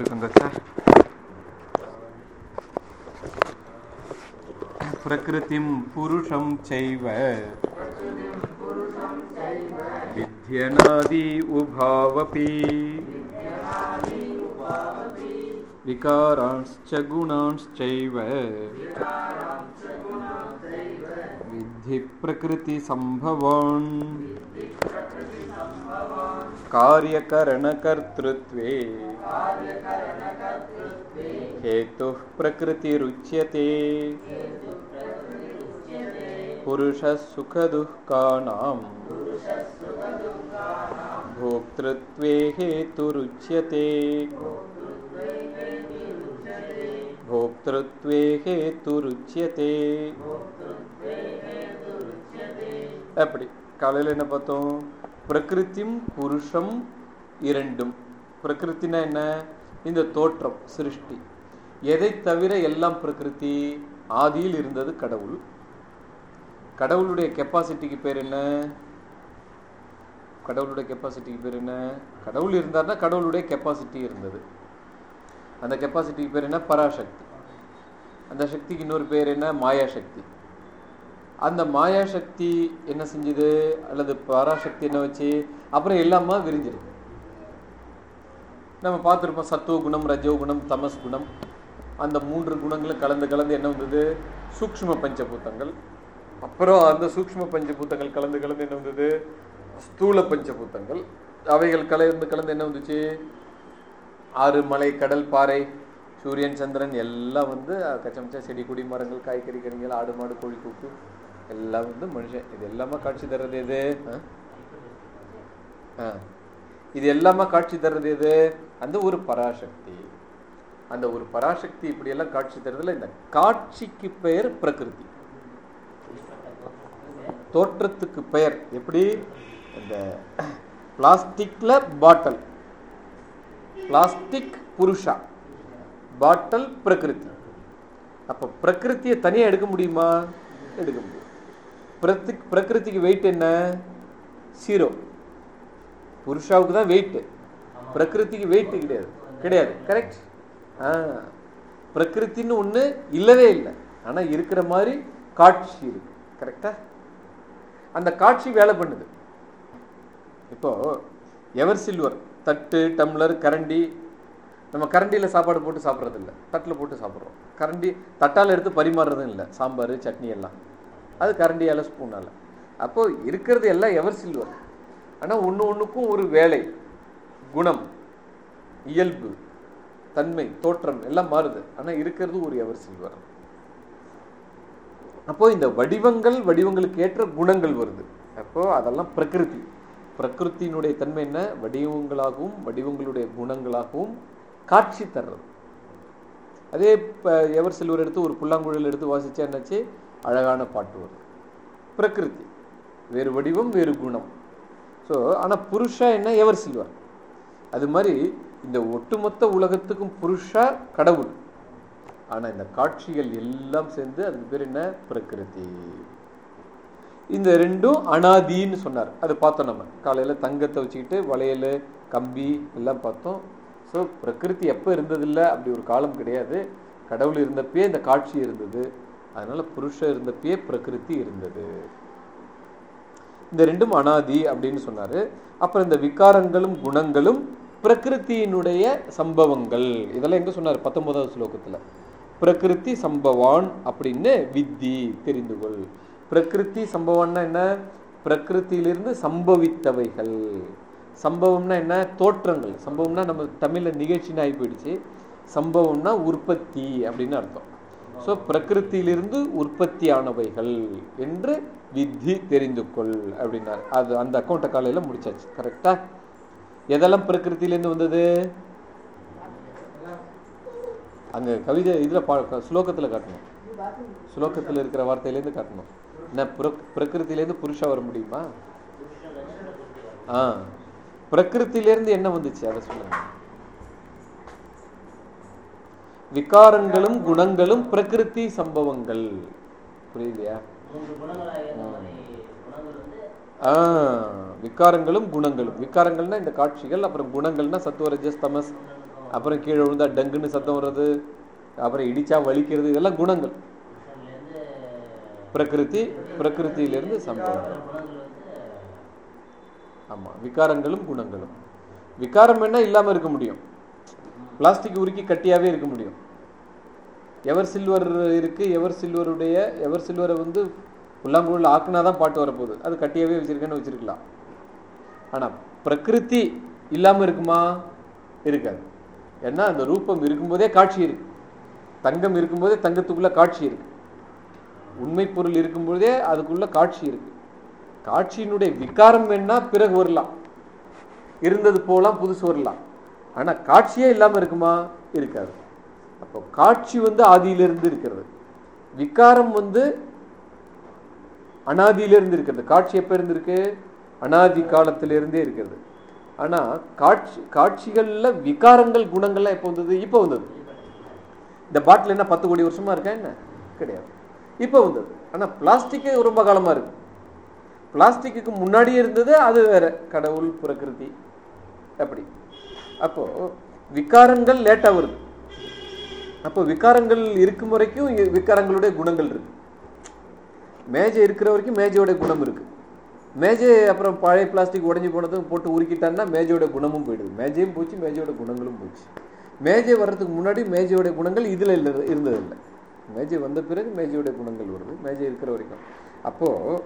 everything good, sir? प्रकृतिं पुरुषं चैव। विध्यनादि उभावपि। विकारांश्च गुणांश्चैव। विद्धि प्रकृतिसम्भवान् कार्यकरणकर्तृत्वे हेतुः प्रकृतिरुच्यते पुरुषः सुखदुःखानाम् भोक्तृत्वे हेतुरुच्यते भोक्तृत्वे हेतुरुच्यते அப்படி காலையில் என்ன பார்த்தோம் பிரகிருத்தியும் புருஷம் இரண்டும் பிரகிருத்தினா என்ன? இந்த தோற்றம் சிருஷ்டி. எதை தவிர எல்லாம் பிரகிருதி? ஆதியில் இருந்தது கடவுள். கடவுளுடைய கெப்பாசிட்டிக்கு பேர் என்ன? கடவுளுடைய கெப்பாசிட்டிக்கு பேர் என்ன? கடவுள் இருந்தார்னா கடவுளுடைய கெப்பாசிட்டி இருந்தது. அந்த கெப்பாசிட்டிக்கு பேர் என்ன? பராசக்தி. அந்த சக்திக்கு இன்னொரு பேர் என்ன? மாயா சக்தி அந்த மாயா சக்தி என்ன செஞ்சது? அல்லது பராசக்தி என்ன வச்சு? அப்புறம் எல்லாமா விரிஞ்சிருக்கு. நம்ம பார்த்துருப்போம் சத்துவ குணம் ரஜோ குணம் தமஸ் குணம். அந்த மூன்று குணங்களும் கலந்து கலந்து என்ன வந்தது? சூக்ஷ்ம பஞ்சபூத்தங்கள் அப்புறம் அந்த சூக்ஷ்ம பஞ்சபூத்தங்கள் கலந்து கலந்து என்ன வந்தது? ஸ்தூல பஞ்சபூத்தங்கள் அவைகள் கலந்து கலந்து என்ன வந்துச்சு? ஆறு மலை கடல் பாறை சூரியன் சந்திரன் எல்லாம் வந்து கச்சமிச்சா செடி கொடி மரங்கள் காய்கறி கறிகள் ஆடு மாடு கோழி கூக்கு எல்லாம் வந்து மனுஷன். இது எல்லாமே காட்சி தர்றது எது? ஆ. இது எல்லாமே காட்சி தர்றது எது? அந்த ஒரு பராசக்தி. அந்த ஒரு பராசக்தி இப்படி எல்லாம் காட்சி தருதுல இந்த காட்சிக்கு பெயர் பிரகிருதி. தோற்றத்துக்கு பெயர் எப்படி? இந்த பிளாஸ்டிக்ல பாட்டல். பிளாஸ்டிக் புருஷா. பாட்டல் பிரகிருதி. அப்ப பிரகிருத்தியை தனியா எடுக்க முடியுமா? எடுக்க முடியும். பிரகிருதிக்கு வெயிட் என்ன? ஜீரோ புருஷாவுக்கு தான் வெயிட் பிரகிருதிக்கு வெயிட்டு கிடையாது. கிடையாது. கரெக்ட் ஆ. பிரகிருத்தின்னு ஒன்று இல்லவே இல்லை. ஆனால் இருக்கிற மாதிரி காட்சி இருக்கு. கரெக்டா அந்த காட்சி வேலை பண்ணுது. இப்போ எவர் சில்வர்? தட்டு டம்ளர் கரண்டி. நம்ம கரண்டியில் சாப்பாடு போட்டு சாப்பிட்றது இல்லை. தட்டில் போட்டு சாப்பிட்றோம். கரண்டி தட்டால் எடுத்து பரிமாறுறதும் இல்லை. சாம்பார் சட்னி எல்லாம். அது கரண்டியால் ஸ்பூனால். அப்போது இருக்கிறது எல்லாம் எவர் சில்வர்? ஆனால் ஒன்று ஒன்றுக்கும் ஒரு வேலை. குணம் இயல்பு தன்மை தோற்றம் எல்லாம் மாறுது. ஆனால் இருக்கிறது ஒரு எவர் சில்வர். அப்போ இந்த வடிவங்கள் வடிவங்களுக்கு ஏற்ற குணங்கள் வருது. அப்போ அதெல்லாம் பிரகிருதி. பிரகிருத்தினுடைய தன்மை என்ன? வடிவங்களாகவும் வடிவங்களுடைய குணங்களாகவும் காட்சி தர்றது. அதே இப்போ எவர் சில்வர் எடுத்து ஒரு புல்லாங்குழல் எடுத்து வாசிச்சா என்னாச்சு? அழகான பாட்டு வரும் பிரகிருதி. வேறு வடிவம் வேறு குணம். ஸோ ஆனால் புருஷா என்ன? Ever silver. அது மாதிரி இந்த ஒட்டுமொத்த உலகத்துக்கும் புருஷா கடவுள். ஆனால் இந்த காட்சிகள் எல்லாம் சேர்ந்து அதுக்கு பேர் என்ன? பிரகிருதி. இந்த ரெண்டும் அனாதின்னு சொன்னார். அது பார்த்தோம் நம்ம. காலையில் தங்கத்தை வச்சுக்கிட்டு வளையல் கம்பி எல்லாம் பார்த்தோம். ஸோ பிரகிருதி எப்போ இருந்ததில்லை? அப்படி ஒரு காலம் கிடையாது. கடவுள் இருந்தப்பயே இந்த காட்சி இருந்தது. அதனால புருஷ இருந்தப்பயே பிரகிருதி இருந்தது. இந்த ரெண்டும் அனாதி அப்படின்னு சொன்னாரு. அப்புறம் இந்த விகாரங்களும் குணங்களும் பிரகிருத்தியினுடைய சம்பவங்கள். இதெல்லாம் எங்க சொன்னார்? பத்தொன்பதாவது ஸ்லோகத்துல. பிரகிருதி சம்பவான் அப்படின்னு வித்தி தெரிந்து கொள் பிரகிருதி சம்பவான்னா என்ன? பிரகிருத்தியிலிருந்து சம்பவித்தவைகள். சம்பவம்னா என்ன? தோற்றங்கள். சம்பவம்னா நம்ம தமிழில் நிகழ்ச்சின்னு ஆகி போயிடுச்சு. சம்பவம்னா உற்பத்தி அப்படின்னு அர்த்தம். ஸோ பிரகிருத்தியிலிருந்து உற்பத்தியானவைகள் என்று வித்தி தெரிந்து கொள் அப்படின்னார். அது அந்த அக்கௌண்ட்டை காலையில் முடிச்சாச்சு. கரெக்டா எதெல்லாம் பிரகிருத்திலேருந்து வந்தது? அங்கே கவிதை இதில் பா ஸ்லோகத்துல காட்டணும். ஸ்லோகத்துல இருக்கிற வார்த்தையிலேருந்து காட்டணும். என்ன பிரகிருத்திலேருந்து புருஷா வர முடியுமா? ஆ. பிரகிருத்திலேருந்து என்ன வந்துச்சு? அதை சொல்லுங்க. விகாரங்களும் குணங்களும் பிரகிருதி சம்பவங்கள். புரியலையா ஆ விகாரங்களும் குணங்களும். விகாரங்கள்னா இந்த காட்சிகள் அப்புறம் குணங்கள்னா சத்துவ ரஜஸ் தமஸ் அப்புறம் கீழே விழுந்தா டங்குன்னு சத்தம் வர்றது அப்புறம் இடிச்சா வலிக்கிறது இதெல்லாம் குணங்கள். பிரகிருதி பிரகிருத்தியிலிருந்து சம்பவம். குணங்கள் வந்து ஆமா விகாரங்களும் குணங்களும். விகாரம் வேணா இல்லாம இருக்க முடியும். பிளாஸ்டிக் உருக்கி கட்டியாவே இருக்க முடியும். எவர் சில்வர் இருக்கு எவர் சில்வருடைய எவர் சில்வரை வந்து புல்லாங்குழல் ஆக்குனா தான் பாட்டு வரப்போகுது. அது கட்டியாகவே வச்சிருக்கேன்னு வச்சிருக்கலாம். ஆனால் பிரகிருதி இல்லாமல் இருக்குமா? இருக்காது. ஏன்னா அந்த ரூபம் இருக்கும்போதே காட்சி இருக்கு. தங்கம் இருக்கும்போதே தங்கத்துக்குள்ள காட்சி இருக்கு. உண்மை பொருள் இருக்கும்போதே அதுக்குள்ள காட்சி இருக்கு. காட்சியினுடைய விகாரம் வேணா பிறகு வரலாம். இருந்தது போலாம் புதுசு வரலாம். ஆனால் காட்சியே இல்லாமல் இருக்குமா? இருக்காது. அப்போ காட்சி வந்து ஆதியிலிருந்து இருக்கிறது. விகாரம் வந்து அனாதியிலிருந்து இருக்கிறது. காட்சி எப்போ இருந்திருக்கு? அனாதி காலத்திலிருந்தே இருக்கிறது. ஆனால் காட்சி காட்சிகளில் விகாரங்கள் குணங்கள்லாம் எப்போ வந்தது? இப்போ வந்தது. இந்த பாட்டில் என்ன பத்து கோடி வருஷமாக இருக்கா என்ன? கிடையாது. இப்போ வந்தது. ஆனால் பிளாஸ்டிக்கு ரொம்ப காலமாக இருக்கு. பிளாஸ்டிக்கு முன்னாடியே இருந்தது அது வேற. கடவுள் பிரகிருதி அப்படி. அப்போது விகாரங்கள் லேட்டாக வருது. அப்போ விகாரங்கள் இருக்கும் வரைக்கும் விகாரங்களுடைய குணங்கள் இருக்கு. மேஜை இருக்கிற வரைக்கும் மேஜையோட குணம் இருக்கு. மேஜை அப்புறம் பழைய பிளாஸ்டிக் உடஞ்சி போனதும் போட்டு உருக்கிட்டான்னா மேஜையோட குணமும் போயிடுது. மேஜையும் போச்சு மேஜையோட குணங்களும் போச்சு. மேஜை வர்றதுக்கு முன்னாடி மேஜையோட குணங்கள் இதில் இல்லை இருந்ததில்லை. மேஜை வந்த பிறகு மேஜையோட குணங்கள் வருது மேஜை இருக்கிற வரைக்கும். அப்போது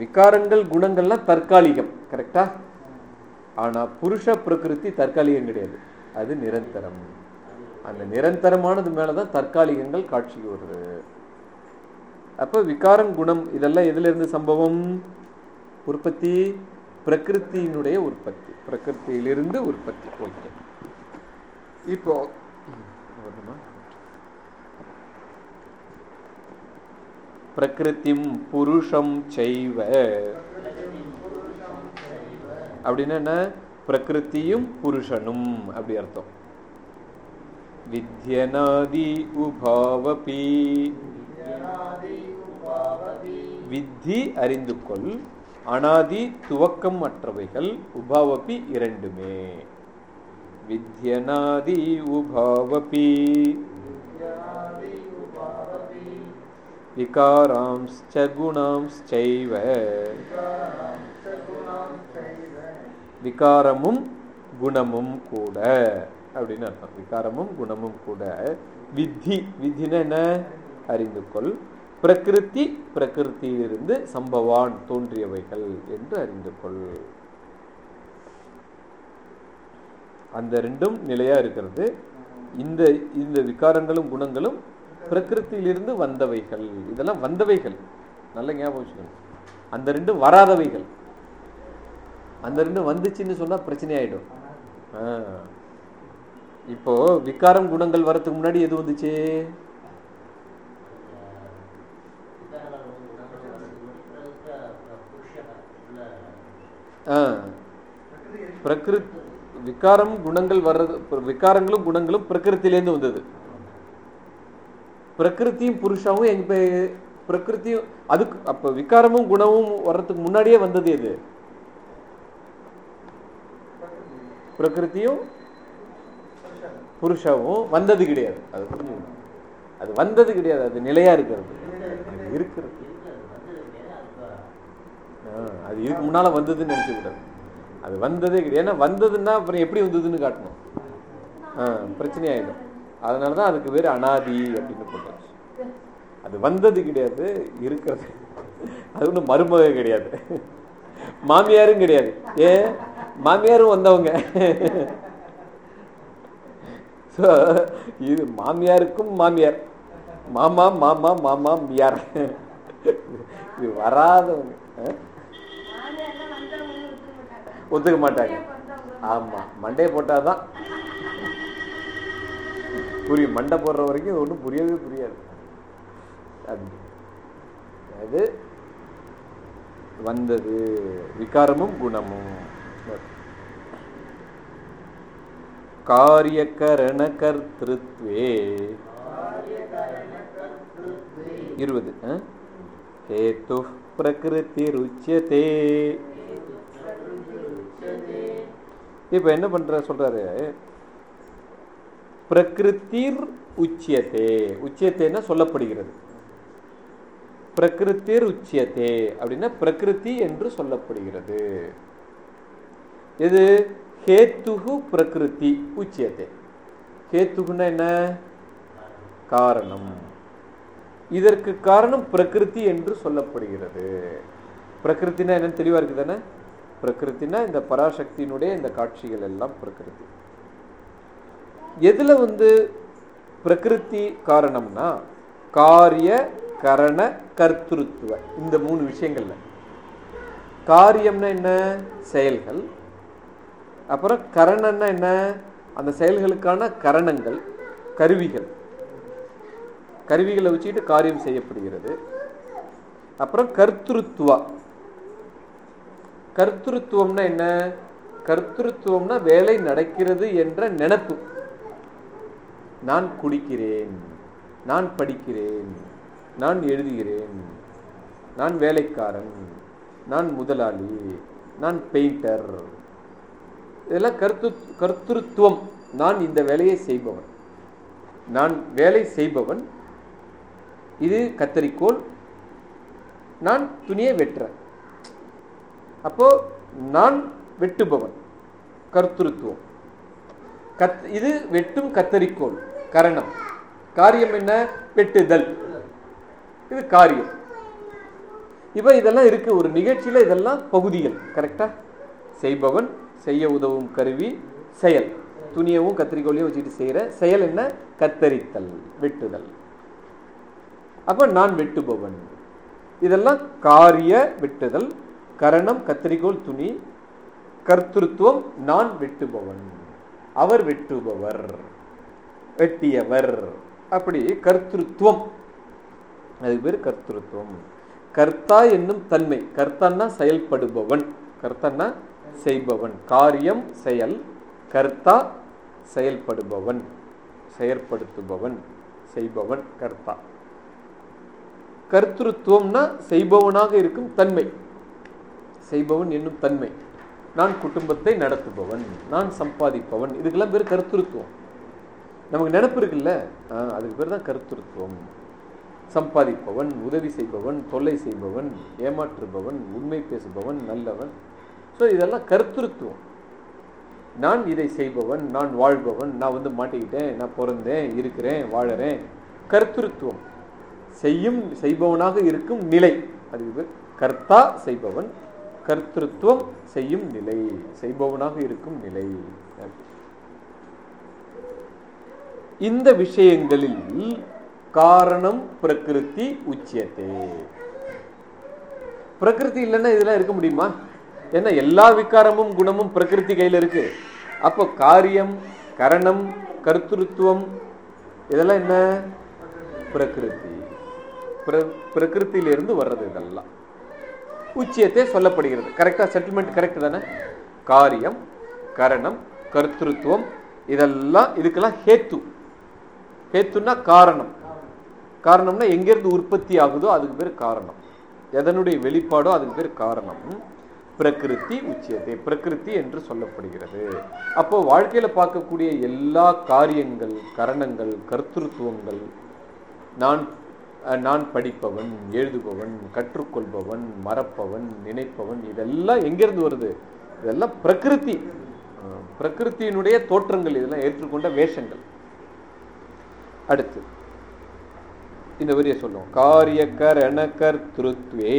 விகாரங்கள் குணங்கள்லாம் தற்காலிகம் கரெக்டா ஆனால் புருஷ பிரகிருதி தற்காலிகம் கிடையாது. அது நிரந்தரம். அந்த நிரந்தரமானது மேலதான் தற்காலிகங்கள் காட்சிக்கு வருது. அப்ப விகாரம் குணம் இதெல்லாம் எதுல இருந்து சம்பவம்? உற்பத்தி பிரகிருத்தியினுடைய உற்பத்தி. பிரகிருத்தியிலிருந்து உற்பத்தி ஓகே இப்போ பிரகிருத்திம் பிரகிருதிம் புருஷம் செய்வ. அப்படின்னா என்ன? பிரகிருத்தியும் புருஷனும் அப்படி அர்த்தம். विध्यनादि உபாவபி வித்தி அறிந்து கொள் அனாதி துவக்கம் அற்றவைகள் உபாவபி இரண்டுமே. வித்யநாதி உபாவபி. விகாராம்ச்ச குணாம்ச்சைவ விகாரமும் குணமும் கூட. அப்படின்னு அர்த்தம். விகாரமும் குணமும் கூட. வித்தி வித்தினா என்ன? அறிந்து கொள். பிரகிருதி பிரகிருத்தியிலிருந்து சம்பவான் தோன்றியவைகள் என்று அறிந்து கொள். அந்த ரெண்டும் நிலையா இருக்கிறது. இந்த இந்த விகாரங்களும் குணங்களும் பிரகிருத்தியிலிருந்து வந்தவைகள். இதெல்லாம் வந்தவைகள். நல்ல ஞாபகம் வச்சுக்கணும். அந்த ரெண்டும் வராதவைகள். அந்த ரெண்டும் வந்துச்சுன்னு சொன்னா பிரச்சனை ஆயிடும். ஆ. இப்போ விகாரம் குணங்கள் வரதுக்கு முன்னாடி எது வந்துச்சு? ஆ. பிரகிருத் விகாரம் குணங்கள் வர்றது விகாரங்களும் குணங்களும் பிரகிருத்திலேருந்து வந்தது. பிரகிருத்தியும் புருஷாவும் எங்க பிரகிருத்தியும் அதுக்கு அப்ப விகாரமும் குணமும் வர்றதுக்கு முன்னாடியே வந்தது எது? பிரகிருத்தியும் புருஷாவும் வந்தது கிடையாது. அது புரிஞ்சுக்கணும். அது வந்தது கிடையாது. அது நிலையா இருக்கிறது. அது இருக்கிறது. ஆ, அது இதுக்கு முன்னால வந்ததுன்னு நினைச்சு கூடாது அது வந்ததே கிடையாது. ஏன்னா வந்ததுன்னா அப்புறம் எப்படி வந்ததுன்னு காட்டணும். ஆ, பிரச்சனை ஆயிடும் அதனால தான் அதுக்கு பேர் அனாதி அப்படின்னு போட்டாச்சு. அது வந்தது கிடையாது இருக்கிறது. அது ஒன்றும் மருமக கிடையாது. மாமியாரும் கிடையாது. ஏ மாமியாரும் வந்தவங்க. ஸோ இது மாமியாருக்கும் மாமியார். மாமா மாமா மாமா மியார். இது வராதவங்க ஒத்துக்க மாட்டாங்க. ஆமா மண்டையை போட்டாதான். புரியும் மண்டை போடுற வரைக்கும் இது ஒன்றும் புரியவே புரியாது. அப்படி அது வந்தது விகாரமும் குணமும். காரியகரண கர்த்திருத்வே இருபது ஹேத்து பிரகிருதி ருச்சியதே இப்போ என்ன பண்ற சொல்றாரு? பிரகிருத்திர் உச்சியத்தே உச்சியத்தேன்னா சொல்லப்படுகிறது. பிரகிருத்திர் உச்சியத்தே அப்படின்னா பிரகிருதி என்று சொல்லப்படுகிறது. இது ஹேத்துகு பிரகிருதி உச்சியத்தே ஹேத்துகுன்னா என்ன? காரணம். இதற்கு காரணம் பிரகிருதி என்று சொல்லப்படுகிறது. பிரகிருத்தினா என்னன்னு தெளிவா இருக்குது தானே பிரகிருத்தினா இந்த பராசக்தியினுடைய இந்த காட்சிகள் எல்லாம் பிரகிருதி. எதுல வந்து பிரகிருதி காரணம்னா காரிய கரண கர்த்திருத்துவ இந்த மூணு விஷயங்கள்ல. காரியம்னா என்ன? செயல்கள். அப்புறம் கரணம்னா என்ன? அந்த செயல்களுக்கான கரணங்கள் கருவிகள். கருவிகளை வச்சுக்கிட்டு காரியம் செய்யப்படுகிறது. அப்புறம் கர்த்திருத்துவா. கர்த்திருத்துவம்னா என்ன? கர்த்திருத்துவம்னா வேலை நடக்கிறது என்ற நினைப்பு. நான் குடிக்கிறேன் நான் படிக்கிறேன் நான் எழுதுகிறேன் நான் வேலைக்காரன் நான் முதலாளி நான் பெயிண்டர். இதெல்லாம் கருத்து கர்த்திருத்துவம். நான் இந்த வேலையை செய்பவன். நான் வேலை செய்பவன். இது கத்தரிக்கோள். நான் துணியை வெட்டுறேன். அப்போ நான் வெட்டுபவன். கர்த்திருத்துவம். கத் இது வெட்டும் கத்தரிக்கோள். கரணம். காரியம் என்ன? வெட்டுதல். இது காரியம். இப்போ இதெல்லாம் இருக்கு. ஒரு நிகழ்ச்சியில இதெல்லாம் பகுதிகள். கரெக்டா செய்பவன் செய்ய உதவும் கருவி செயல். துணியவும் கத்திரிக்கோலையும் வச்சுட்டு செய்யற செயல் என்ன? கத்தரித்தல் வெட்டுதல். அப்போ நான் வெட்டுபவன். இதெல்லாம் காரிய வெட்டுதல். கரணம் கத்திரிக்கோள் துணி. கர்த்திருத்துவம் நான் வெட்டுபவன். அவர் வெட்டுபவர் வெட்டியவர். அப்படி கர்த்திருத்துவம். அதுக்கு பேர் கர்த்திருத்துவம். கர்த்தா என்னும் தன்மை. கர்த்தன்னா செயல்படுபவன். கர்த்தன்னா செய்பவன். காரியம் செயல் கர்த்தா செயல்படுபவன். செயற்படுத்துபவன் செய்பவன் கர்த்தா. கர்த்திருவம்னா செய்பவனாக இருக்கும் தன்மை. செய்பவன் என்னும் தன்மை. நான் குடும்பத்தை நடத்துபவன் நான் சம்பாதிப்பவன் இதுக்கெல்லாம் பேர் கருத்துருத்துவம். நமக்கு நினப்பு இருக்குல்ல? அதுக்கு பேர் தான் கருத்துருத்துவம். சம்பாதிப்பவன் உதவி செய்பவன் தொல்லை செய்பவன் ஏமாற்றுபவன் உண்மை பேசுபவன் நல்லவன். ஸோ இதெல்லாம் கருத்துருத்துவம் நான் இதை செய்பவன் நான் வாழ்பவன் நான் வந்து மாட்டிக்கிட்டேன் நான் பிறந்தேன் இருக்கிறேன் வாழறேன். கருத்துருத்துவம் செய்யும் செய்பவனாக இருக்கும் நிலை. அதுக்கு கர்த்தா செய்பவன் கர்த்திருத்துவம் செய்யும் நிலை. செய்பவனாக இருக்கும் நிலை. இந்த விஷயங்களில் காரணம் பிரகிருதி உச்சியத்தே. பிரகிருதி இல்லைன்னா இதெல்லாம் இருக்க முடியுமா? ஏன்னா எல்லா விகாரமும் குணமும் பிரகிருதி கையில் இருக்கு. அப்போ காரியம் கரணம் கருத்துருத்துவம் இதெல்லாம் என்ன? பிரகிருதி. பிரகிருத்திலிருந்து வர்றது இதெல்லாம். உச்சியத்தை சொல்லப்படுகிறது. கரெக்டாக செட்டில்மெண்ட் கரெக்ட் தானே? காரியம் கரணம் கருத்திருத்துவம் இதெல்லாம் இதுக்கெல்லாம் ஹேத்து. ஹேத்துன்னா காரணம். காரணம்னா எங்கேருந்து உற்பத்தி ஆகுதோ அதுக்கு பேர் காரணம். எதனுடைய வெளிப்பாடோ அதுக்கு பேர் காரணம். பிரகிருதி உச்சியத்தை பிரகிருதி என்று சொல்லப்படுகிறது. அப்போ வாழ்க்கையில் பார்க்கக்கூடிய எல்லா காரியங்கள் கரணங்கள் கர்த்திருத்துவங்கள் நான் நான் படிப்பவன் எழுதுபவன் கற்றுக்கொள்பவன் மறப்பவன் நினைப்பவன் இதெல்லாம் எங்கிருந்து வருது? இதெல்லாம் பிரகிருதி. அஹ், பிரகிருத்தியினுடைய தோற்றங்கள் இதெல்லாம் ஏற்றுக்கொண்ட வேஷங்கள். அடுத்து இந்த வரியை சொல்லுவோம். காரிய கரண கர்த்திருத்வே.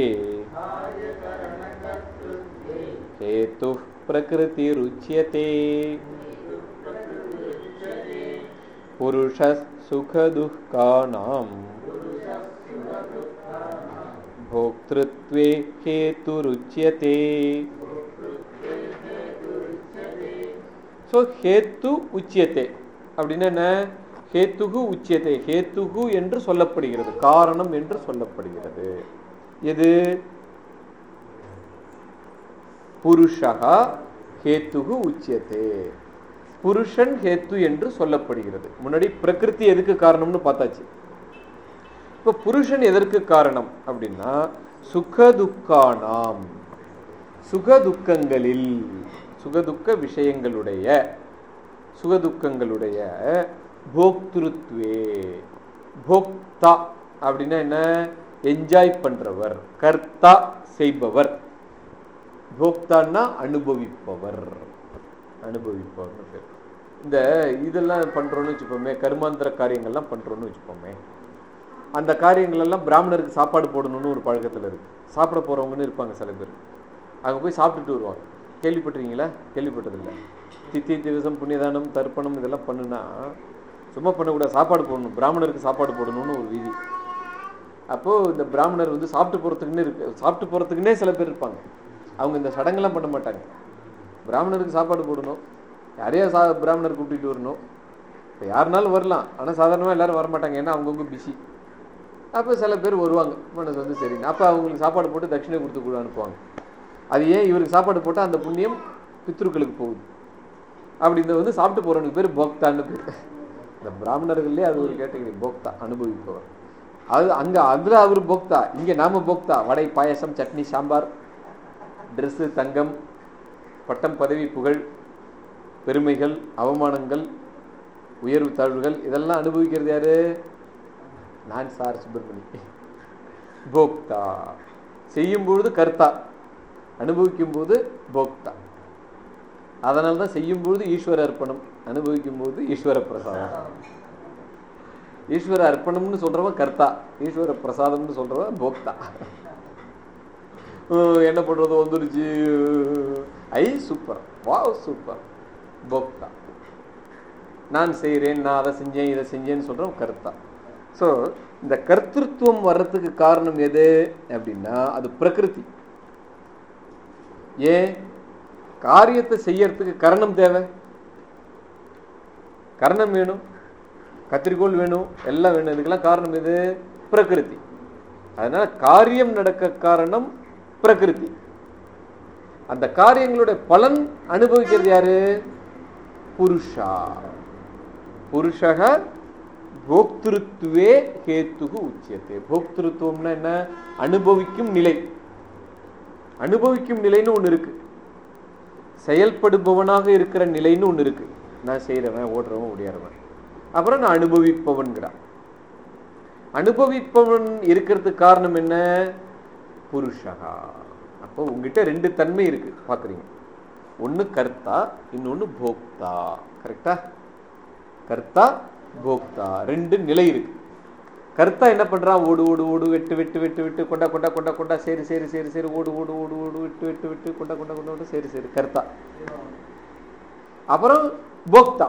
हेतु प्रकृतिरुच्यते पुरुषः सुखदुःखानाम् भोक्तृत्वे हेतुरुच्यते ஸோ ஹேத்து உச்சியத்தை அப்படின்னு என்ன ஹேத்துகு உச்சியத்தை ஹேத்துகு என்று சொல்லப்படுகிறது காரணம் என்று சொல்லப்படுகிறது எது புருஷா ஹேத்துகு உச்சியத்தே புருஷன் ஹேத்து என்று சொல்லப்படுகிறது. முன்னாடி பிரகிருதி எதுக்கு காரணம்னு பார்த்தாச்சு. இப்போ புருஷன் எதற்கு காரணம் அப்படின்னா சுகதுக்கானாம். சுகதுக்கங்களில் சுகதுக்க விஷயங்களுடைய சுகதுக்கங்களுடைய போக்திருத்வே. போக்தா அப்படின்னா என்ன? என்ஜாய் பண்ணுறவர் கர்த்தா செய்பவர். போக்தான்னா அனுபவிப்பவர். அனுபவிப்பவர். பேர் இந்த இதெல்லாம் பண்ணுறோன்னு வச்சுப்போமே கருமாந்திர காரியங்கள்லாம் பண்ணுறோன்னு வச்சுப்போமே அந்த காரியங்களெல்லாம் பிராமணருக்கு சாப்பாடு போடணும்னு ஒரு பழக்கத்தில் இருக்குது சாப்பிட போகிறவங்கன்னு இருப்பாங்க சில பேர். அங்கே போய் சாப்பிட்டுட்டு வருவாங்க. கேள்விப்பட்டிருக்கீங்களா? கேள்விப்பட்டதில்லை. தித்தி திவசம் புண்ணியதானம் தர்ப்பணம் இதெல்லாம் பண்ணுனா சும்மா பண்ணக்கூடாது. சாப்பாடு போடணும். பிராமணருக்கு சாப்பாடு போடணும்னு ஒரு விதி. அப்போது இந்த பிராமணர் வந்து சாப்பிட்டு போகிறதுக்குன்னே இருக்கு. சாப்பிட்டு போகிறதுக்குன்னே சில பேர் இருப்பாங்க. அவங்க இந்த சடங்கெல்லாம் பண்ண மாட்டாங்க. பிராமணருக்கு சாப்பாடு போடணும். யாரையா சா பிராமணர் கூப்பிட்டு வரணும். இப்போ யாருனாலும் வரலாம். ஆனால் சாதாரணமாக எல்லாரும் வரமாட்டாங்க. ஏன்னா அவங்கவுங்க பிஸி அப்போ சில பேர் வருவாங்க. மனசு வந்து சரி அப்போ அவங்களுக்கு சாப்பாடு போட்டு தட்சிணை கொடுத்து கூட அனுப்புவாங்க. அது ஏன் இவருக்கு சாப்பாடு போட்டால் அந்த புண்ணியம் பித்ருக்களுக்கு போகுது? அப்படி இந்த வந்து சாப்பிட்டு போகிறவனுக்கு பேர் போக்தான்னு பேர். இந்த பிராமணர்கள்லேயே அது ஒரு கேட்டகரி. போக்தா அனுபவிப்பவர். அது அங்கே அதில் அவர் போக்தா. இங்கே நாம போக்தா. வடை பாயசம் சட்னி சாம்பார். ட்ரெஸ்ஸு தங்கம் பட்டம் பதவி புகழ் பெருமைகள் அவமானங்கள் உயர்வு தாழ்வுகள் இதெல்லாம் அனுபவிக்கிறது யாரு? நான் சார் சுப்பிரமணி. போக்தா. செய்யும்பொழுது கர்த்தா. அனுபவிக்கும் போது போக்தா. அதனால தான் செய்யும் பொழுது ஈஸ்வர அர்ப்பணம் அனுபவிக்கும் போது ஈஸ்வர பிரசாதம். ஈஸ்வர அர்ப்பணம்னு சொல்றவன் கர்த்தா ஈஸ்வர பிரசாதம்னு சொல்றவன் போக்தா. என்ன பண்ணுறது வந்துருச்சு. ஐ சூப்பர் வா சூப்பர் போக்தா நான் செய்கிறேன் நான் அதை செஞ்சேன் இதை செஞ்சேன்னு சொல்கிறோம் கர்த்தா. ஸோ இந்த கர்த்தத்துவம் வர்றதுக்கு காரணம் எது அப்படின்னா அது பிரகிருதி. ஏன்? காரியத்தை செய்யறதுக்கு கரணம் தேவை. கரணம் வேணும். கத்திரிக்கோள் வேணும். எல்லாம் வேணும். இதுக்கெல்லாம் காரணம் எது? பிரகிருதி. அதனால காரியம் நடக்க காரணம் பிரகிருதி. அந்த காரியங்களுடைய பலன் அனுபவிக்கிறது யாரு? புருஷா. புருஷக போக்திருத்துவே கேத்துகு உச்சியத்தை. போக்திருத்துவம்னா என்ன? அனுபவிக்கும் நிலை. அனுபவிக்கும் நிலைன்னு ஒண்ணு இருக்கு. செயல்படுபவனாக இருக்கிற நிலைன்னு ஒண்ணு இருக்கு. நான் செய்யறவன் ஓடுறவன் ஓடியாரவன். அப்புறம் நான் அனுபவிப்பவன்கிறான். அனுபவிப்பவன் இருக்கிறதுக்கு காரணம் என்ன? புருஷகா அப்போ உங்ககிட்ட ரெண்டு தன்மை இருக்கு பார்க்குறீங்க ஒன்று கர்த்தா இன்னொன்று போக்தா. கரெக்டா? கர்த்தா போக்தா. ரெண்டு நிலை இருக்கு. கர்த்தா என்ன பண்ணுறான் ஓடு ஓடு ஓடு வெட்டு வெட்டு வெட்டு வெட்டு கொண்டா கொண்டா கொண்டா கொண்டா சரி சரி சரி சரி ஓடு ஓடு ஓடு ஓடு வெட்டு வெட்டு வெட்டு கொண்டா கொண்டா கொண்டா கொண்டா சரி சரி கர்த்தா. அப்புறம் போக்தா.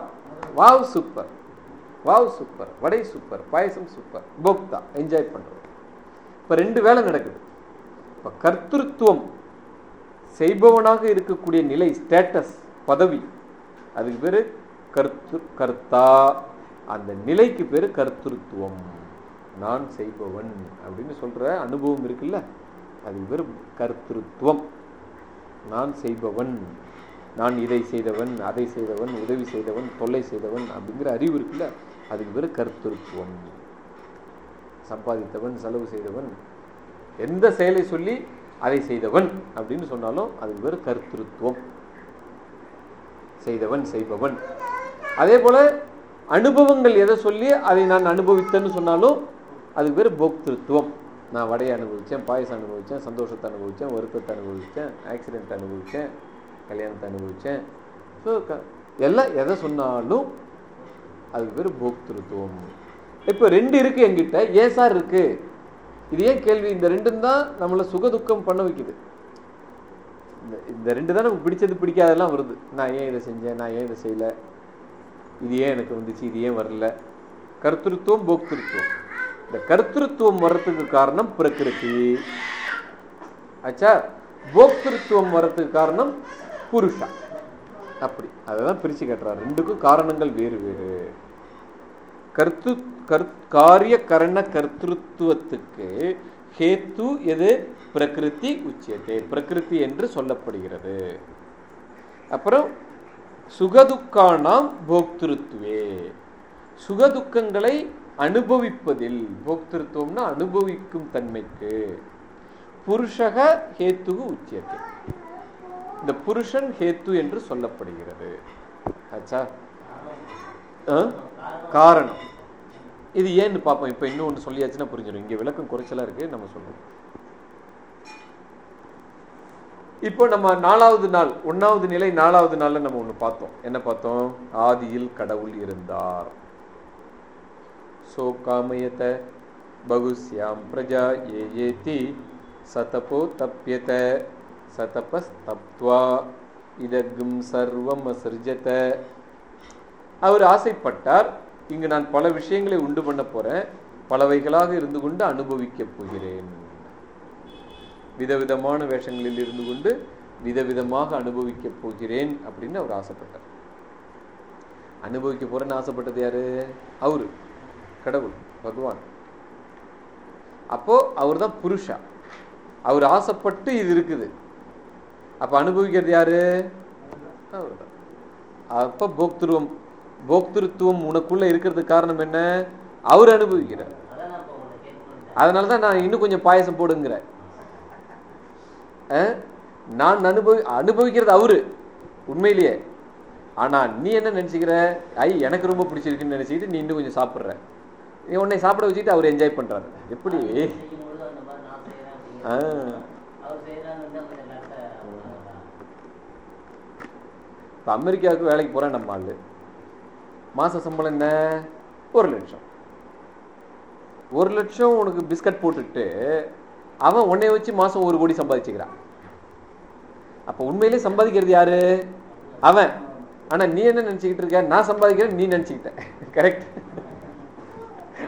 Wow super. Wow super. வடை சூப்பர். பாயசம் சூப்பர். போக்தா. என்ஜாய் பண்ணுறோம் இப்போ ரெண்டு வேலை நடக்குது. இப்போ கர்த்தத்துவம் செய்பவனாக இருக்கக்கூடிய நிலை ஸ்டேட்டஸ் பதவி அதுக்கு பேர் கர்த்து கர்த்தா. அந்த நிலைக்கு பேர் கர்த்திருவம் நான் செய்பவன் அப்படின்னு சொல்கிற அனுபவம் இருக்குல்ல அதுக்கு பேர் கர்த்திருத்துவம். நான் செய்பவன் நான் இதை செய்தவன் அதை செய்தவன் உதவி செய்தவன் தொல்லை செய்தவன் அப்படிங்கிற அறிவு இருக்குல்ல அதுக்கு பேர் கர்த்திருவம் சம்பாதித்தவன் செலவு செய்தவன் எந்த செயலை சொல்லி அதை செய்தவன் அப்படின்னு சொன்னாலும் அதுக்கு வெறும் கருத்திருத்துவம். செய்தவன் செய்பவன். அதே போல அனுபவங்கள் எதை சொல்லி அதை நான் அனுபவித்தேன்னு சொன்னாலும் அதுக்கு பேர் போக்திருத்துவம். நான் வடையை அனுபவித்தேன் பாயசம் அனுபவித்தேன் சந்தோஷத்தை அனுபவித்தேன் வருத்தத்தை அனுபவித்தேன் ஆக்சிடென்ட் அனுபவித்தேன் கல்யாணத்தை அனுபவித்தேன் ஸோ க எல்லாம் எதை சொன்னாலும் அதுக்கு பேர் போக்திருத்துவம். இப்போ ரெண்டு இருக்குது என்கிட்ட. ஏன் சார் இருக்குது இது ஏன் கேள்வி? இந்த ரெண்டும் தான் நம்மளை சுகதுக்கம் பண்ண வைக்குது. இந்த இந்த ரெண்டு தான் நமக்கு பிடிச்சது பிடிக்காதெல்லாம் வருது. நான் ஏன் இதை செஞ்சேன்? நான் ஏன் இதை செய்யல? இது ஏன் எனக்கு வந்துச்சு? இது ஏன் வரல? கருத்திருத்துவம் போக்திருத்துவம். இந்த கருத்திருத்துவம் வர்றதுக்கு காரணம் பிரகிருதி. ஆச்சா? போக்திருத்துவம் வர்றதுக்கு காரணம் புருஷா. அப்படி. அதை தான் பிரிச்சு கட்டுறாரு. ரெண்டுக்கும் காரணங்கள் வேறு வேறு. கர்த்து கர் காரிய கரண கர்த்திருத்துவத்துக்கு ஹேத்து எது? பிரகிருதி உச்சியத்தை பிரகிருதி என்று சொல்லப்படுகிறது. அப்புறம் சுகதுக்கானாம் போக்திருத்துவே. சுகதுக்கங்களை அனுபவிப்பதில் போக்திருத்துவம்னா அனுபவிக்கும் தன்மைக்கு. புருஷக ஹேத்து உச்சியத்தை இந்த புருஷன் ஹேத்து என்று சொல்லப்படுகிறது. ஆச்சா? ஆ? காரணம். இது ஏன்னு பார்ப்போம். இப்போ இன்னும் ஒன்று சொல்லியாச்சுன்னா புரிஞ்சிடும். இங்கே விளக்கம் குறைச்சலா இருக்கு. நம்ம சொல்லுவோம் இப்போ நம்ம நாலாவது நாள் ஒன்னாவது நிலை நாலாவது நாள்ல நம்ம ஒன்று பார்த்தோம். என்ன பார்த்தோம்? ஆதியில் கடவுள் இருந்தார். சோ காமயத பகுஸ்யாம் பிரஜா ஏ ஏதி சதபோ தப்யத சதபஸ் தப்துவா இதகும் சர்வம் அசிருஜத. அவர் ஆசைப்பட்டார் இங்கு நான் பல விஷயங்களை உண்டு பண்ண போறேன் பலவைகளாக இருந்து கொண்டு அனுபவிக்கப் போகிறேன். விதவிதமான வேஷங்களில் இருந்து கொண்டு விதவிதமாக அனுபவிக்கப் போகிறேன் அப்படின்னு அவர் ஆசைப்பட்டார். அனுபவிக்க போறேன்னு ஆசைப்பட்டது யாரு? அவரு கடவுள் பகவான். அப்போ அவர் தான் புருஷா. அவர் ஆசைப்பட்டு இது இருக்குது. அப்ப அனுபவிக்கிறது யாரு? அவர்தான். அப்ப போக்திருவம். போக்திருத்துவம் உனக்குள்ள இருக்கிறதுக்கு காரணம் என்ன? அவர் அனுபவிக்கிறார். அதனால தான் நான் இன்னும் கொஞ்சம் பாயசம் போடுங்கிறேன். நான் அனுபவி அனுபவிக்கிறது அவரு உண்மையிலேயே. ஆனா நீ என்ன நினைச்சுக்கிற? ஐ எனக்கு ரொம்ப பிடிச்சிருக்குன்னு நினச்சிக்கிட்டு நீ இன்னும் கொஞ்சம் சாப்பிட்ற. நீ உன்னை சாப்பிட வச்சுட்டு அவர் என்ஜாய் பண்றாரு. எப்படி? ஆ. இப்போ அமெரிக்காவுக்கு வேலைக்கு போறேன் நம்ம ஆளு. மாத சம்பளம் என்ன? ஒரு லட்சம். ஒரு லட்சம் உனக்கு பிஸ்கட் போட்டுட்டு அவன் உன்னை வச்சு மாசம் ஒரு கோடி சம்பாதிச்சுக்கிறான். அப்ப உண்மையிலே சம்பாதிக்கிறது யாரு? அவன். ஆனா நீ என்ன நினைச்சுக்கிட்டு இருக்க? நான் சம்பாதிக்கிறேன் நீ நினைச்சுக்கிட்ட. கரெக்ட்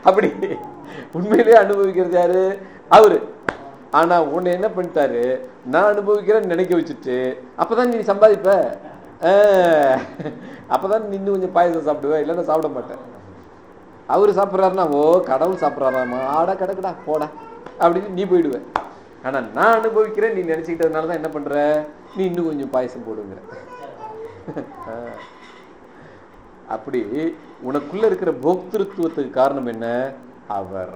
அப்படி உண்மையிலேயே அனுபவிக்கிறது யாரு? அவரு. ஆனா உன்னை என்ன பண்ணிட்டாரு? நான் அனுபவிக்கிறேன்னு நினைக்க வச்சுட்டு அப்பதான் நீ சம்பாதிப்ப. ஆஹ், அப்பதான் நீ இன்னும் கொஞ்சம் பாயசம் சாப்பிடுவேன் இல்லைன்னா சாப்பிட மாட்டேன். அவர் சாப்பிட்றாருன்னா ஓ கடவுள் சாப்பிட்றாராமா? ஆடா கிடக்குடா போடா அப்படின்னு நீ போயிடுவ ஆனா நான் அனுபவிக்கிறேன் நீ நினச்சிக்கிட்டதுனால தான் என்ன பண்ற? நீ இன்னும் கொஞ்சம் பாயசம் போடுங்கிற. ஆஹ். அப்படி உனக்குள்ள இருக்கிற போக்திருத்துவத்துக்கு காரணம் என்ன? அவர்.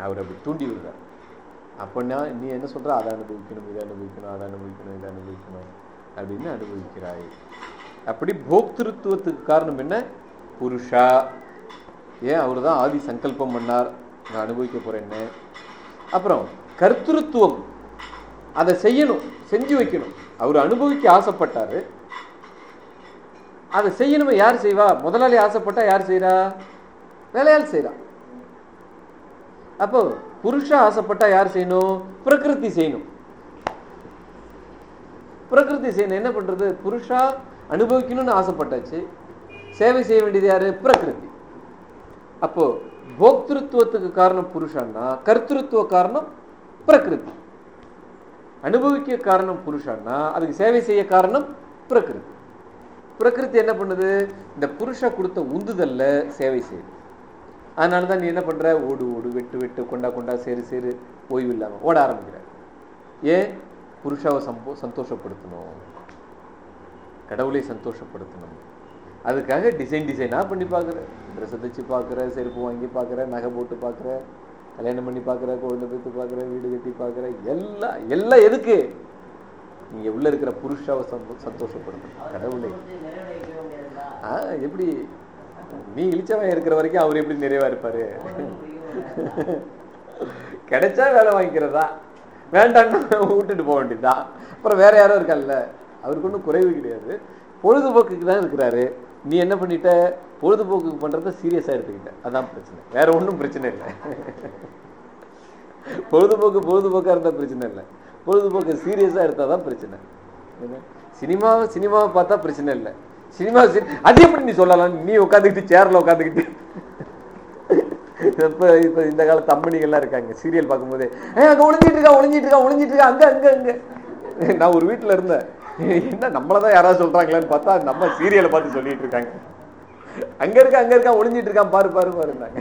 அவர் அப்படி தூண்டி விடுறார். அப்படின்னா நீ என்ன சொல்கிற அதை அனுபவிக்கணும் இதை அனுபவிக்கணும் அதை அனுபவிக்கணும் இதை அனுபவிக்கணும் அப்படின்னு அனுபவிக்கிறாய். அப்படி போக்திருத்துவத்துக்கு காரணம் என்ன? புருஷா. ஏன் அவர் தான் ஆதி சங்கல்பம் பண்ணார்? நான் அனுபவிக்க போறேன்னு அப்புறம் கர்த்திருத்துவம். அதை செய்யணும் செஞ்சு வைக்கணும். அவர் அனுபவிக்க ஆசைப்பட்டாரு. அதை செய்யணுமே யார் செய்வா? முதலாளி ஆசைப்பட்டா யார் செய்யறா வேலையாள் செய்யறா அப்போ புருஷா ஆசைப்பட்டா யார் செய்யணும்? பிரகிருதி செய்யணும். பிரகிருதி செய்யணும். என்ன பண்றது? புருஷா அனுபவிக்கணும்னு ஆசைப்பட்டாச்சு. சேவை செய்ய வேண்டியது யாரு? பிரகிருதி. அப்போ போக்திருத்துவத்துக்கு காரணம் புருஷன்னா கர்த்திருத்துவ காரணம் பிரகிருதி. அனுபவிக்க காரணம் புருஷன்னா அதுக்கு சேவை செய்ய காரணம் பிரகிருதி. பிரகிருதி என்ன பண்ணுது? இந்த புருஷா கொடுத்த உந்துதல்ல சேவை செய்யுது. அதனால தான் நீ என்ன பண்ற? ஓடு ஓடு வெட்டு வெட்டு கொண்டா கொண்டா சேரு சேரு ஓய்வு இல்லாம ஓட ஆரம்பிக்கிற ஏன்? புருஷாவை சம்போ சந்தோஷப்படுத்தணும். கடவுளை சந்தோஷப்படுத்தணும். அதுக்காக டிசைன் டிசைனாக பண்ணி பார்க்குற ட்ரெஸ்ஸை தைச்சு பார்க்குற செருப்பு வாங்கி பார்க்குற நகை போட்டு பார்க்குற கல்யாணம் பண்ணி பார்க்குற குழந்தை பெற்று பார்க்குற வீடு கட்டி பார்க்குற எல்லாம் எல்லாம் எதுக்கு? நீங்க உள்ளே இருக்கிற புருஷாவை சந்தோ- சந்தோஷப்படுத்தணும். கடவுளை. ஆ எப்படி? நீ இழிச்சவன் இருக்கிற வரைக்கும் அவர் எப்படி நிறைவா இருப்பாரு? கிடைச்சா வேலை வாங்கிக்கிறதா? வேண்டாம்னா விட்டுட்டு போக வேண்டியதுதான். அப்புறம் வேற யாரும் இருக்கால்ல அவருக்கு ஒன்றும் குறைவு கிடையாது. பொழுதுபோக்குக்கு தான் இருக்கிறாரு. நீ என்ன பண்ணிட்ட? பொழுதுபோக்குக்கு பண்ணுறத சீரியஸாக எடுத்துக்கிட்ட. அதான் பிரச்சனை. வேற ஒன்றும் பிரச்சனை இல்லை. பொழுதுபோக்கு பொழுதுபோக்காக இருந்தால் பிரச்சனை இல்லை. பொழுதுபோக்கு சீரியஸாக எடுத்தால் தான் பிரச்சனை. சினிமாவை சினிமாவை பார்த்தா பிரச்சனை இல்லை. சினிமா அது எப்படி நீ சொல்லலாம்? நீ உட்காந்துக்கிட்டு சேரில் உட்காந்துக்கிட்டு. இப்போ இப்போ இந்த கால தம்பனிகள்லாம் இருக்காங்க. சீரியல் பார்க்கும்போது அங்கே அங்க ஒளிஞ்சிட்டு இருக்கா ஒளிஞ்சிட்டு இருக்கா ஒளிஞ்சிட்டு இருக்கா அங்கே அங்கே அங்கே. நான் ஒரு வீட்டில் இருந்தேன். என்ன நம்மளதான் யாராவது சொல்றாங்களான்னு பார்த்தா நம்ம சீரியலை பார்த்து சொல்லிட்டு இருக்காங்க. அங்க இருக்க அங்க இருக்கான் ஒளிஞ்சிட்டு இருக்கான் பாரு பாரு பாருந்தாங்க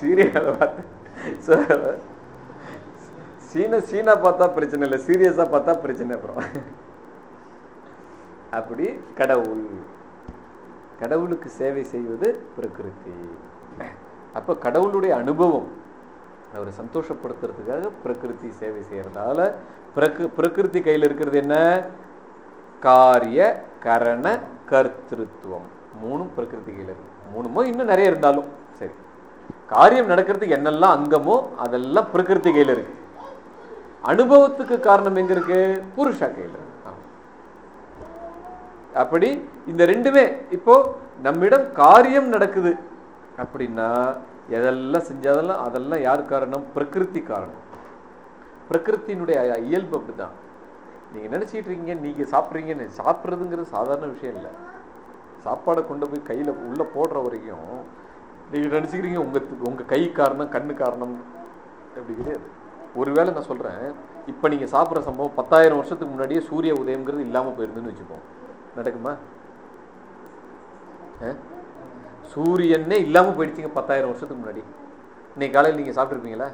சீரியலை பார்த்து. So, சீன சீனா பார்த்தா பிரச்சனை இல்லை சீரியஸா பார்த்தா பிரச்சனை அப்புறம். அப்படி கடவுள். கடவுளுக்கு சேவை செய்வது பிரகிருதி. அப்ப கடவுளுடைய அனுபவம் அவரை சந்தோஷப்படுத்துறதுக்காக பிரகிருதி சேவை செய்யறதால பிரகு பிரகிருதி கையில் இருக்கிறது என்ன? காரிய கரண கர்த்திருவம் மூணும் பிரகிருதி கையில் இருக்கு. மூணுமோ இன்னும் நிறைய இருந்தாலும் சரி. காரியம் நடக்கிறதுக்கு என்னெல்லாம் அங்கமோ அதெல்லாம் பிரகிருதி கையில் இருக்கு. அனுபவத்துக்கு காரணம் எங்க இருக்கு? புருஷா கையில் இருக்கு. அப்படி இந்த ரெண்டுமே இப்போ நம்மிடம் காரியம் நடக்குது அப்படின்னா எதெல்லாம் செஞ்சதெல்லாம் அதெல்லாம் யார் காரணம்? பிரகிருதி காரணம். பிரகிருத்தினுடைய இயல்பு அப்படிதான் நீங்க நினைச்சிட்டு இருக்கீங்க நீங்க சாப்பிட்றீங்கன்னு சாப்பிட்றதுங்கிறது சாதாரண விஷயம் இல்லை. சாப்பாடை கொண்டு போய் கையில உள்ள போடுற வரைக்கும் நீங்க நினைச்சுக்கிறீங்க உங்க உங்க கை காரணம் கண்ணு காரணம் அப்படி கிடையாது. ஒருவேளை நான் சொல்றேன் இப்ப நீங்க சாப்பிட்ற சம்பவம் பத்தாயிரம் வருஷத்துக்கு முன்னாடியே சூரிய உதயம்ங்கிறது இல்லாம போயிருந்துன்னு வச்சுப்போம் நடக்குமா? ஆ? சூரியனே இல்லாம போயிடுச்சிங்க பத்தாயிரம் வருஷத்துக்கு முன்னாடி. இன்னைக்கு காலையில் நீங்க சாப்பிட்ருப்பீங்களா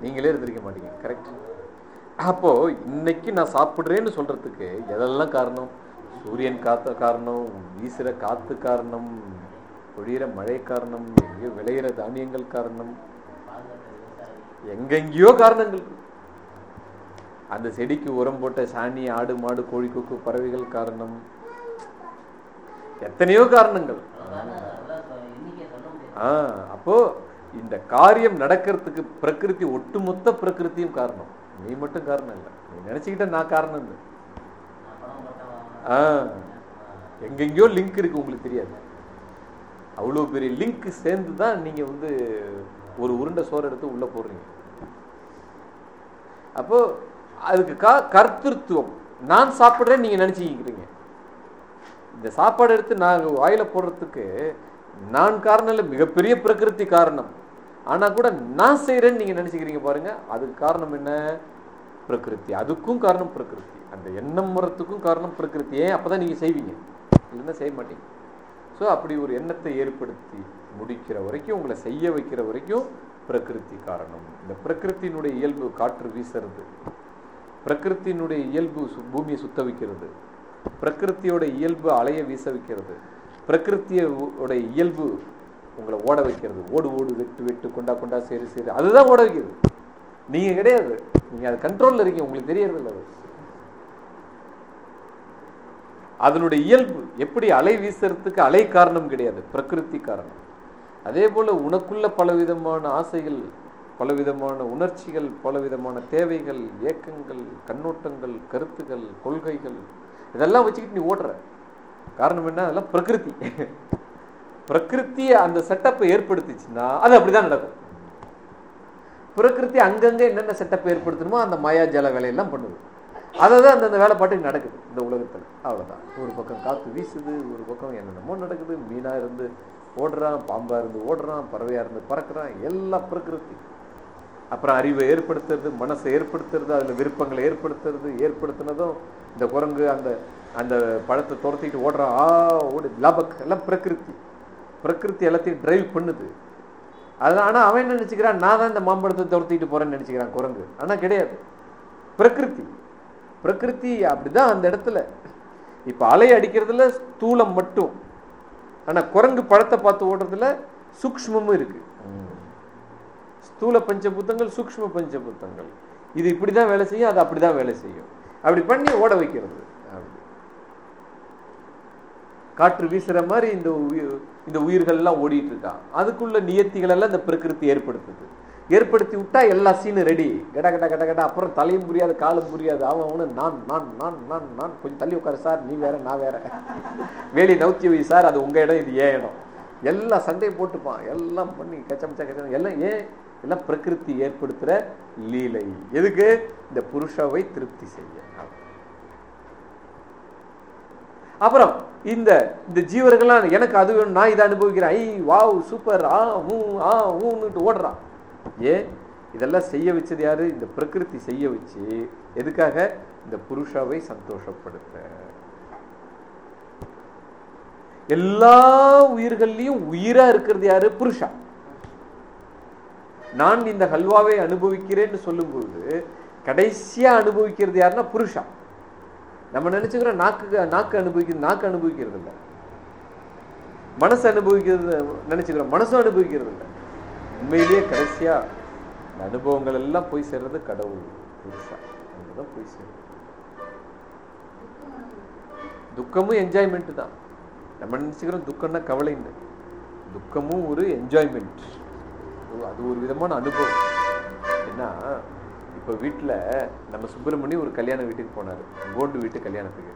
நீங்களே இருந்திருக்க மாட்டீங்க. கரெக்ட் அப்போ இன்னைக்கு நான் சாப்பிட்றேன்னு சொல்றதுக்கு எதெல்லாம் காரணம்? சூரியன் காத்த காரணம் வீசுற காத்து காரணம் பொழியிற மழை காரணம் எங்கேயோ விளையிற தானியங்கள் காரணம் எங்கெங்கேயோ காரணங்கள். அந்த செடிக்கு உரம் போட்ட சாணி ஆடு மாடு கோழி கொக்கு பறவைகள் காரணம். எத்தனையோ காரணங்கள். ஆ அப்போ இந்த காரியம் நடக்கிறதுக்கு பிரகிருதி ஒட்டுமொத்த பிரகிருதியும் காரணம். நீ மட்டும் காரணம் இல்லை. நீ நினச்சிக்கிட்ட நான் காரணம் இல்லை. ஆ. எங்கெங்கேயோ லிங்க் இருக்கு உங்களுக்கு தெரியாது. அவ்வளோ பெரிய லிங்க் சேர்ந்து தான் நீங்க வந்து ஒரு உருண்டை சோறு எடுத்து உள்ளே போடுறீங்க. அப்போ அதுக்கு கா கர்த்திருவம் நான் சாப்பிட்றேன்னு நீங்க நினச்சிக்கிறீங்க இந்த சாப்பாடு எடுத்து நான் வாயில போடுறதுக்கு நான் காரணம் இல்லை மிகப்பெரிய பிரகிருதி காரணம். ஆனா கூட நான் செய்கிறேன்னு நீங்க நினச்சிக்கிறீங்க பாருங்க. அதுக்கு காரணம் என்ன? பிரகிருதி. அதுக்கும் காரணம் பிரகிருதி. அந்த எண்ணம் வரத்துக்கும் காரணம் பிரகிருதி. ஏன் அப்பதான் நீங்கள் செய்வீங்க? இல்லைன்னா செய்ய மாட்டீங்க. ஸோ அப்படி ஒரு எண்ணத்தை ஏற்படுத்தி முடிக்கிற வரைக்கும் உங்களை செய்ய வைக்கிற வரைக்கும் பிரகிருதி காரணம். இந்த பிரகிருத்தினுடைய இயல்பு காற்று வீசுறது. பிரகிருத்தினுடைய இயல்பு சு- பூமியை சுத்த வைக்கிறது. பிரகிருத்தியோட இயல்பு அலைய வீச வைக்கிறது. பிரகிருத்தியோட இயல்பு உங்களை ஓட வைக்கிறது. ஓடு ஓடு வெட்டு வெட்டு கொண்டா கொண்டா சரி சரி அதுதான் ஓட வைக்கிறது. நீங்க கிடையாது. நீங்க அது கண்ட்ரோல்ல இருக்கீங்க. உங்களுக்கு தெரியறது இல்லை அது. அதனுடைய இயல்பு எப்படி அலை வீசுறதுக்கு அலை காரணம் கிடையாது. பிரகிருதி காரணம். அதே போல உனக்குள்ள பலவிதமான ஆசைகள் பலவிதமான உணர்ச்சிகள் பலவிதமான தேவைகள் ஏக்கங்கள் கண்ணோட்டங்கள் கருத்துகள் கொள்கைகள் இதெல்லாம் வச்சுக்கிட்டு நீ ஓடுற. காரணம் என்ன? அதெல்லாம் பிரகிருதி. பிரகிருத்தியை அந்த செட்டப்பை ஏற்படுத்திச்சுன்னா அது அப்படிதான் நடக்கும். பிரகிருதி அங்கங்கே என்னென்ன செட்டப் ஏற்படுத்தணுமோ அந்த மாயா ஜல வேலையெல்லாம் பண்ணுது. அதை தான் அந்தந்த வேலை பாட்டுக்கு நடக்குது இந்த உலகத்தில். அவ்வளோதான் ஒரு பக்கம் காற்று வீசுது ஒரு பக்கம் என்னென்னமோ நடக்குது. மீனாக இருந்து ஓடுறான் பாம்பாக இருந்து ஓடுறான் பறவையாக இருந்து பறக்கிறான் எல்லாம் பிரகிருதி. அப்புறம் அறிவை ஏற்படுத்துறது மனசை ஏற்படுத்துறது அதில் விருப்பங்களை ஏற்படுத்துறது ஏற்படுத்தினதும் இந்த குரங்கு அந்த அந்த பழத்தை துரத்திட்டு ஓடுறான். ஆ ஓடு லபக் எல்லாம் பிரகிருதி. பிரகிருதி எல்லாத்தையும் டிரைவ் பண்ணுது. அது ஆனால் அவன் என்ன நினச்சிக்கிறான்? நான் தான் இந்த மாம்பழத்தை துரத்திட்டு போகிறேன்னு நினச்சிக்கிறான் குரங்கு. ஆனால் கிடையாது. பிரகிருதி. பிரகிருதி அப்படிதான் அந்த இடத்துல. இப்போ அலை அடிக்கிறதுல ஸ்தூலம் மட்டும். ஆனால் குரங்கு பழத்தை பார்த்து ஓடுறதுல சூக்ஷ்மமும் இருக்கு. ஸ்தூல பஞ்சபூத்தங்கள் சூக்ஷ்ம பஞ்சபூத்தங்கள் இது இப்படி தான் வேலை செய்யும் அது அப்படிதான் வேலை செய்யும். அப்படி பண்ணி ஓட வைக்கிறது. காற்று வீசுற மாதிரி இந்த இந்த உயிர்கள்லாம் ஓடிட்டு இருக்கான் அதுக்குள்ள நியத்திகள் எல்லாம் இந்த பிரகிருதி ஏற்படுத்துது. ஏற்படுத்தி விட்டா எல்லா சீனும் ரெடி கட கட கட கட. அப்புறம் தலையும் புரியாது காலும் புரியாது. அவன் அவனு நான் நான் நான் நான் நான். கொஞ்சம் தள்ளி உட்காரு சார். நீ வேற நான் வேற. வேலி நவுத்தி வை சார். அது உங்க இடம் இது ஏன் இடம். எல்லாம் சண்டையை போட்டுப்பான். எல்லாம் பண்ணி கச்சமிச்சா கச்சம் எல்லாம் ஏன்? எல்லாம் பிரகிருதி ஏற்படுத்துகிற லீலை. எதுக்கு? இந்த புருஷவை திருப்தி செய்ய. அப்புறம் இந்த இந்த ஜீவர்கள்லாம் எனக்கு அது வேணும் நான் இதை அனுபவிக்கிறேன். ஐ வாவ் சூப்பர் ஆ ஊ ஆ ஊன்னுட்டு ஓடுறான். ஏன் இதெல்லாம் செய்ய வச்சது யாரு? இந்த பிரகிருதி செய்ய வச்சு எதுக்காக? இந்த புருஷாவை சந்தோஷப்படுத்த. எல்லா உயிர்கள்லயும் உயிரா இருக்கிறது யாரு? புருஷா. நான் இந்த ஹல்வாவை அனுபவிக்கிறேன்னு சொல்லும்போது கடைசியா அனுபவிக்கிறது யாருன்னா புருஷா. நம்ம நினைச்சுக்கிறோம் நாக்கு நாக்கு அனுபவிக்கிறது நாக்கு அனுபவிக்கிறது இல்லை மனசு அனுபவிக்கிறது நினைச்சுக்கிறோம் மனசும் அனுபவிக்கிறது இல்லை உண்மையிலேயே கடைசியா அனுபவங்கள் எல்லாம் போய் சேர்றது கடவுள் புருஷா. அங்கதான் போய் சேரும். துக்கமும் என்ஜாய்மெண்ட் தான். நம்ம நினச்சிக்கிறோம் துக்கம்னா கவலைன்னு துக்கமும் ஒரு என்ஜாய்மெண்ட் அது ஒரு விதமான அனுபவம். இப்போ வீட்டில் நம்ம சுப்பிரமணி ஒரு கல்யாண வீட்டுக்கு போனார். கோண்டு வீட்டு கல்யாணத்துக்கு.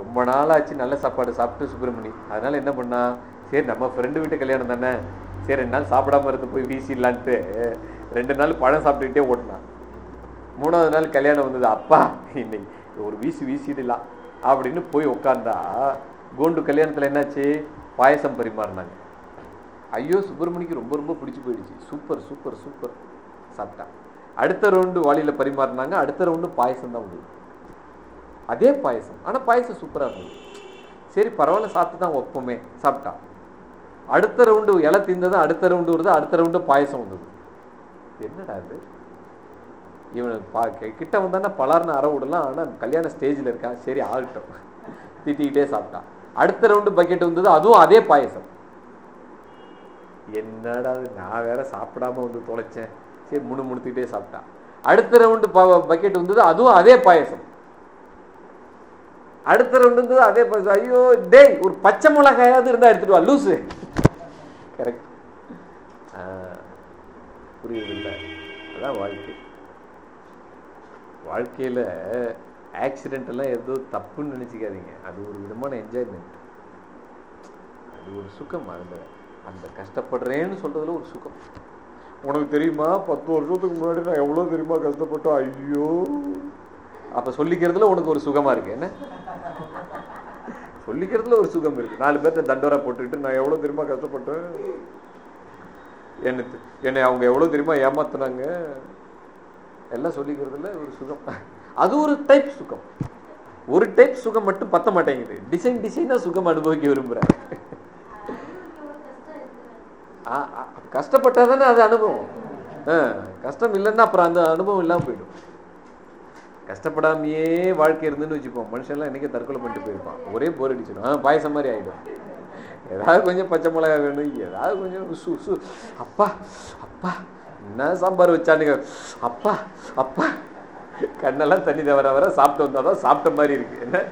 ரொம்ப நாளாச்சு நல்ல சாப்பாடு சாப்பிட்டு சுப்பிரமணி. அதனால் என்ன பண்ணா? சரி நம்ம ஃப்ரெண்டு வீட்டு கல்யாணம் தானே. சரி ரெண்டு நாள் சாப்பிடாம இருந்து போய் வீசிடலான்ட்டு ரெண்டு நாள் பழம் சாப்பிட்டுக்கிட்டே ஓட்டினான் மூணாவது நாள் கல்யாணம் வந்தது அப்பா இன்னைக்கு ஒரு வீசி வீசிடலாம் அப்படின்னு போய் உட்காந்தா கோண்டு கல்யாணத்தில் என்னாச்சு? பாயசம் பரிமாறினாங்க. ஐயோ சுப்பிரமணிக்கு ரொம்ப ரொம்ப பிடிச்சி போயிடுச்சு. Super super super. சாப்பிட்டா. அடுத்த ரவுண்டு வாளியில் பரிமாறினாங்க அடுத்த ரவுண்டு பாயசம் தான் முடியும் அதே பாயசம். ஆனால் பாயசம் சூப்பராக இருந்தது. சரி பரவாயில்ல சாப்பிட்டு தான் ஒப்பமே சாப்பிட்டா. அடுத்த ரவுண்டு இலை திந்ததும் அடுத்த ரவுண்டு வருது அடுத்த ரவுண்டு பாயசம் வந்தது. என்னடா இது? இவன் பா கிட்ட வந்தானா பலார்னு அற விடலாம் ஆனால் கல்யாண ஸ்டேஜில் இருக்கான். சரி ஆகட்டும். திட்டிக்கிட்டே சாப்பிட்டான் அடுத்த ரவுண்டு பக்கெட் வந்தது அதுவும் அதே பாயசம். என்னடா இது, நான் வேற சாப்பிடாம வந்து தொலைச்சேன். சரி முணு முணுத்துக்கிட்டே சாப்பிட்டான் அடுத்த ரவுண்டு பக்கெட் வந்தது அதுவும் அதே பாயசம். அடுத்த ரவுண்டு வந்தது அதே பாயசம். ஐயோ டேய் ஒரு பச்சை மிளகாயாவது இருந்தா எடுத்துட்டு வா லூசு கரெக்ட் புரியுதில்லை. அதான் வாழ்க்கை. வாழ்க்கையில் ஆக்சிடென்ட் எல்லாம் ஏதோ தப்புன்னு நினச்சிக்காதீங்க. அது ஒரு விதமான என்ஜாய்மெண்ட் அது ஒரு சுகம் அந்த அந்த கஷ்டப்படுறேன்னு சொல்றதுல ஒரு சுகம். உனக்கு தெரியுமா? பத்து வருஷத்துக்கு முன்னாடி நான் எவ்வளோ தெரியுமா கஷ்டப்பட்டோம் ஐயோ. அப்போ சொல்லிக்கிறதுல உனக்கு ஒரு சுகமா இருக்கு. என்ன? சொல்லிக்கிறதுல ஒரு சுகம் இருக்கு. நாலு பேர்த்த தண்டோரா போட்டுக்கிட்டு நான் எவ்வளோ தெரியுமா கஷ்டப்பட்டேன்? என்னை என்னை அவங்க எவ்வளோ தெரியுமா ஏமாத்தினாங்க? எல்லாம் சொல்லிக்கிறதுல ஒரு சுகம். அது ஒரு டைப் சுகம். ஒரு டைப் சுகம் மட்டும் பத்த மாட்டேங்குது. டிசைன் டிசைனா சுகம் அனுபவிக்க விரும்புறேன். ஆ- கஷ்டப்பட்டா தானே அது அனுபவம். ஆ, கஷ்டம் இல்லைன்னா அப்புறம் அந்த அனுபவம் இல்லாமல் போயிடும். கஷ்டப்படாமையே வாழ்க்கை இருந்துன்னு வச்சுப்போம். மனுஷன்லாம் என்னைக்கே தற்கொலை பண்ணிட்டு போயிருப்பான். ஒரே போர் அடிச்சிடும். ஆ பாயசம் மாதிரி ஆகிடும் ஏதாவது கொஞ்சம் பச்சை மிளகா வேணும் ஏதாவது கொஞ்சம் உசு உசு அப்பா அப்பா என்ன சாம்பார் வச்சானுங்க? அப்பா அப்பா. கண்ணெல்லாம் தண்ணி தவிர வர சாப்பிட்டு வந்தால் தான் சாப்பிட்ட மாதிரி இருக்கு. என்ன?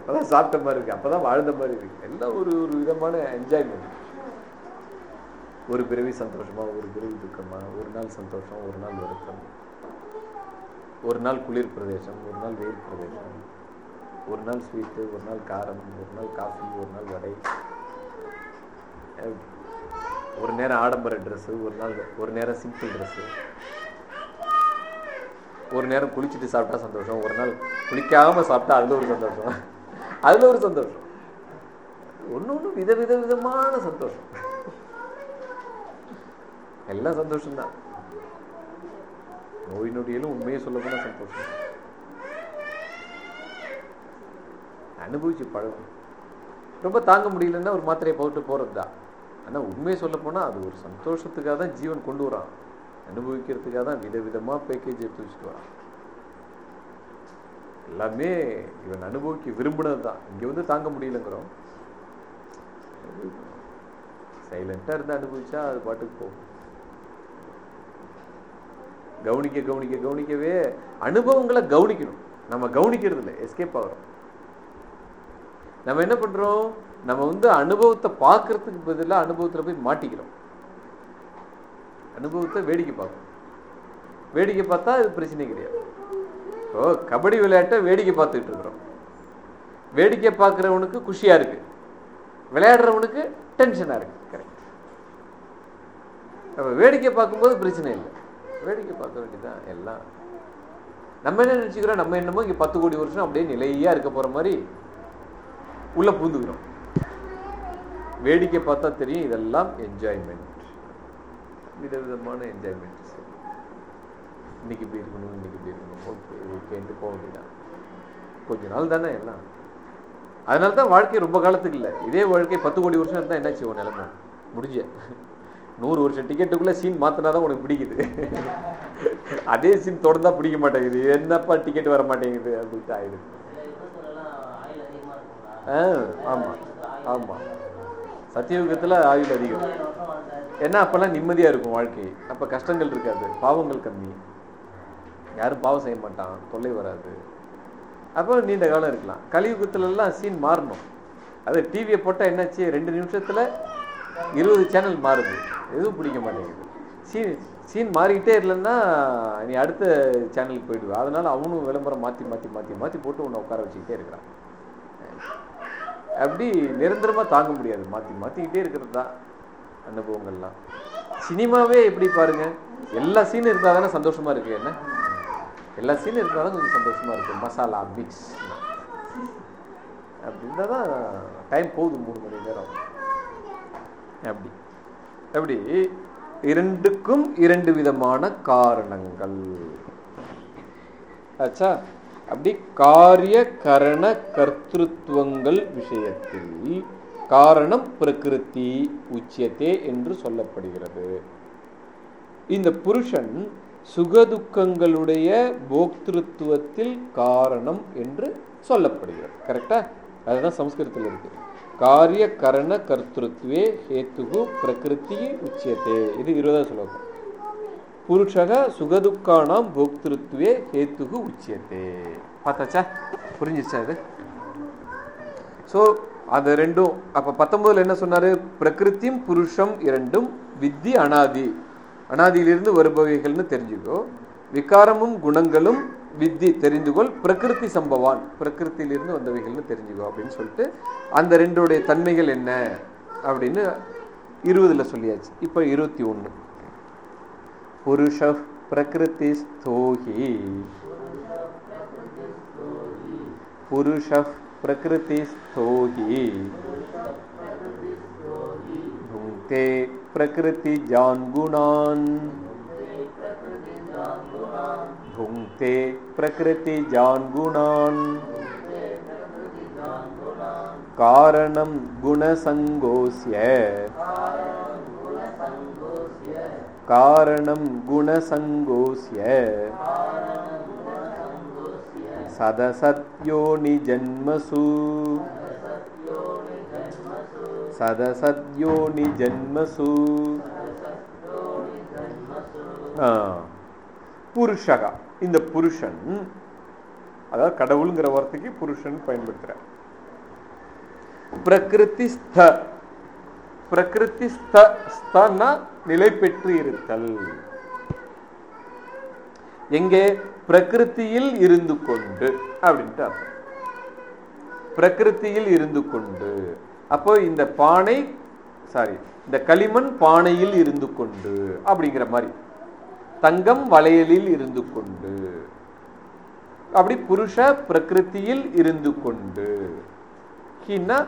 அப்பதான் சாப்பிட்ட மாதிரி இருக்கு அப்பதான் வாழ்ந்த மாதிரி இருக்கு. எல்லாம் ஒரு ஒரு விதமான என்ஜாய்மெண்ட் ஒரு பிறவி சந்தோஷமா ஒரு பிறவி துக்கமா ஒரு நாள் சந்தோஷம் ஒரு நாள் வருத்தம். ஒரு நாள் குளிர் பிரதேசம் ஒரு நாள் வெயில் பிரதேசம். ஒரு நாள் ஸ்வீட்டு ஒரு நாள் காரம் ஒரு நாள் காஃபி ஒரு நாள் வடை. ஒரு நேரம் ஆடம்பர ட்ரெஸ்ஸு ஒரு நாள் ஒரு நேரம் சிம்பிள் ட்ரெஸ்ஸு ஒரு நேரம் குளிச்சுட்டு சாப்பிட்டா சந்தோஷம் ஒரு நாள் குளிக்காமல் சாப்பிட்டா அது ஒரு சந்தோஷம். அதுல ஒரு சந்தோஷம். ஒன்று ஒன்று வித வித விதமான சந்தோஷம். எல்லாம் சந்தோஷம்தான். நோய் நொடியிலும் உண்மையை சொல்ல போனால் சந்தோஷம். அனுபவிச்சு பழகும். ரொம்ப தாங்க முடியலன்னா ஒரு மாத்திரையை போட்டு போகிறது தான் ஆனால் உண்மையை சொல்ல போனால் அது ஒரு சந்தோஷத்துக்காக தான் ஜீவன் கொண்டு வரான். அனுபவிக்கிறதுக்காக தான் விதவிதமாக பேக்கேஜ் எடுத்து வச்சுட்டு வரான். எல்லாமே இவன் அனுபவிக்க விரும்பினது தான் இங்கே வந்து தாங்க முடியலங்கிறோம். சைலண்ட்டாக இருந்து அனுபவிச்சா அது பாட்டுக்கு போகும். கவனிக்க கவனிக்க கவனிக்கவே அனுபவங்களை கவனிக்கணும். நம்ம கவனிக்கிறது இல்லை எஸ்கேப் ஆகிறோம். நம்ம என்ன பண்றோம்? நம்ம வந்து அனுபவத்தை பார்க்கறதுக்கு பதிலாக அனுபவத்துல போய் மாட்டிக்கிறோம். அனுபவத்தை வேடிக்கை பார்க்கணும். வேடிக்கை பார்த்தா அது பிரச்சனை கிடையாது. இப்போ கபடி விளையாட்டை வேடிக்கை பார்த்துக்கிட்டு இருக்கிறோம். வேடிக்கை பார்க்குறவனுக்கு குஷியா இருக்கு. விளையாடுறவனுக்கு டென்ஷனா இருக்கு. கரெக்ட் நம்ம வேடிக்கை பார்க்கும்போது பிரச்சனை இல்லை. வேடிக்கை பார்க்க வேண்டியதுதான் எல்லாம். நம்ம என்ன நினச்சிக்கிறோம்? நம்ம என்னமோ இங்கே பத்து கோடி வருஷம் அப்படியே நிலையாக இருக்க போற மாதிரி உள்ளே பூந்துக்கிறோம் வேடிக்கை பார்த்தா தெரியும் இதெல்லாம் என்ஜாய்மெண்ட் விதவிதமான என்ஜாய்மெண்ட் இன்றைக்கி இப்படி இருக்கணும் இன்னைக்கு இப்படி இருக்கணும். ஓகே ஓகேன்ட்டு போக வேண்டியதான் கொஞ்ச நாள் தானே எல்லாம். அதனால தான் வாழ்க்கை ரொம்ப காலத்துக்கு இல்லை. இதே வாழ்க்கை பத்து கோடி வருஷம் இருந்தால் என்னாச்சு உன் நிலைமை? முடிஞ்ச. நூறு வருஷம் டிக்கெட்டுக்குள்ளே சீன் மாற்றினா தான் உனக்கு பிடிக்குது. அதே சீன் தொடர்ந்தா பிடிக்க மாட்டேங்குது. என்னப்பா டிக்கெட் வர மாட்டேங்குது? அப்படின்ட்டு ஆயிடுது. ஆ ஆமாம் ஆமாம் சத்தியுகத்தில் ஆயுள் அதிகம். ஏன்னா அப்போல்லாம் நிம்மதியாக இருக்கும் வாழ்க்கை. அப்போ கஷ்டங்கள் இருக்காது. பாவங்கள் கம்மி. யாரும் பாவம் செய்ய மாட்டான் தொல்லை வராது. அப்புறம் நீண்ட காலம் இருக்கலாம். கலியுகத்துலலாம் சீன் மாறணும். அது டிவியை போட்டால் என்னாச்சு? ரெண்டு நிமிஷத்தில் இருபது சேனல் மாறுது. எதுவும் பிடிக்க மாட்டேங்குது. சீன் சீன் மாறிக்கிட்டே இல்லைன்னா நீ அடுத்த சேனலுக்கு போயிடுவ. அதனால் அவனும் விளம்பரம் மாற்றி மாற்றி மாற்றி மாற்றி போட்டு உன்னை உட்கார வச்சுக்கிட்டே இருக்கிறான். அப்படி நிரந்தரமாக தாங்க முடியாது. மாற்றி மாற்றிக்கிட்டே இருக்கிறது தான் அனுபவங்கள்லாம். சினிமாவே எப்படி பாருங்க? எல்லா சீனும் இருந்தால் தானே சந்தோஷமாக இருக்குது என்ன? எல்லா சீனும் இருந்தாலும் கொஞ்சம் சந்தோஷமா இருக்கும். மசாலா மிக்ஸ் அப்படின்னா தான் டைம் போகுது மூணு மணி நேரம். அப்படி. அப்படி. இரண்டுக்கும் இரண்டு விதமான காரணங்கள். ஆச்சா அப்படி காரிய கரண கர்த்திருவங்கள் விஷயத்தில் காரணம் பிரகிருதி உச்சியத்தே என்று சொல்லப்படுகிறது. இந்த புருஷன் சுகதுக்கங்களுடைய போக்திருத்துவத்தில் காரணம் என்று சொல்லப்படுகிறது. கரெக்டா அதுதான் சம்ஸ்கிருதத்தில் இருக்கு. காரிய கரண கர்த்திருத்துவே ஹேத்துகு பிரகிருதி உச்சியத்தே இது இருபதாம் சொல்லுவாங்க புருஷக சுகதுக்கானாம் போக்திருத்துவே ஹேத்துகு உச்சியத்தே பார்த்தாச்சா? புரிஞ்சிச்சா இது? ஸோ அது ரெண்டும் அப்போ பத்தொன்பதுல என்ன சொன்னார்? பிரகிருத்தியும் புருஷம் இரண்டும் வித்தி அனாதி. அனாதியிலிருந்து வருபவைகள்னு தெரிஞ்சுக்கோ. விகாரமும் குணங்களும் வித்தி தெரிந்துகொள் பிரகிருதி சம்பவான் பிரகிருத்திலிருந்து வந்தவைகள்னு தெரிஞ்சுக்கோ அப்படின்னு சொல்லிட்டு அந்த ரெண்டுடைய தன்மைகள் என்ன அப்படின்னு இருபதுல சொல்லியாச்சு. இப்போ இருபத்தி ஒன்று புருஷ பிரகிருதிஸ்தோஹி புருஷ பிரகிருதிஸ்தோஹி प्रकृति जान गुणान भुंगते प्रकृति जान गुणान कारणम गुणसंगोस्य कारणम गुणसंगोस्य सदसत्योनिजन्मसु जन्मसु சதசத்யோனிஜன்மசு புருஷகா. இந்த புருஷன் அதாவது கடவுளுங்கிற வார்த்தைக்கு புருஷன் பயன்படுத்துற. பிரகிருதி ஸ்த பிரகிருதி ஸ்த ஸ்தன்னா நிலை பெற்று இருத்தல். எங்கே? பிரகிருத்தியில் இருந்து கொண்டு அப்படின்ட்டு அர்த்தம். பிரகிருத்தியில் இருந்து கொண்டு. அப்போ இந்த பானை சாரி இந்த களிமண் பானையில் இருந்து கொண்டு அப்படிங்கிற மாதிரி. தங்கம் வளையலில் இருந்து கொண்டு அப்படி புருஷ பிரகிருத்தியில் இருந்து கொண்டு ஹின்னா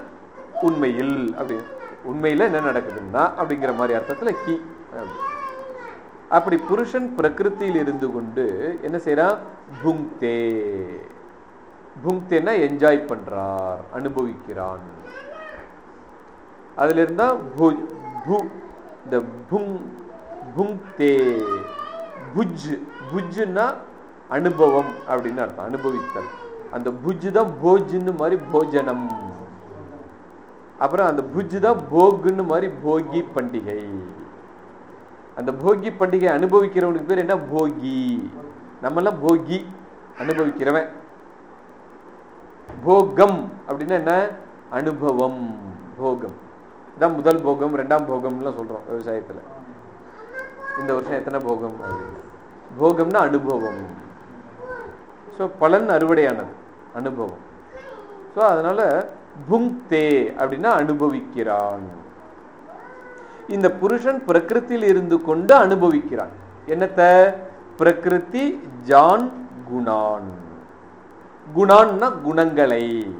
உண்மையில் அப்படி. உண்மையில் என்ன நடக்குதுன்னா அப்படிங்கிற மாதிரி அர்த்தத்தில் ஹி அப்படி. அப்படி புருஷன் பிரகிருத்தியில் இருந்து கொண்டு என்ன செய்யறான் புங்தே புங்தேன்னா என்ஜாய் பண்றார் அனுபவிக்கிறான். அதுல இருந்தா பு பு இந்த புங் புங்தே புஜ் புஜ்ஜுன்னா அனுபவம் அப்படின்னு அர்த்தம் அனுபவித்தல். அந்த புஜ் தான் போஜ்னு மாதிரி போஜனம். அப்புறம் அந்த புஜ் தான் போகுன்னு மாதிரி போகி பண்டிகை. அந்த போகி பண்டிகை அனுபவிக்கிறவனுக்கு பேர் என்ன? போகி. நம்மெல்லாம் போகி அனுபவிக்கிறவன். போகம் அப்படின்னா என்ன? அனுபவம் போகம். இதான் முதல் போகம் ரெண்டாம் போகம்லாம் சொல்றோம் விவசாயத்துல. இந்த வருஷம் எத்தனை போகம்? அப்படின்னு போகம்னா அனுபவம். ஸோ பலன் அறுவடையானது அனுபவம். ஸோ அதனால புங்தே அப்படின்னா அனுபவிக்கிறான். இந்த புருஷன் பிரகிருத்தியில் இருந்து கொண்டு அனுபவிக்கிறான். என்னத்த? பிரகிருதி ஜான் குணான். குணான்னா குணங்களை.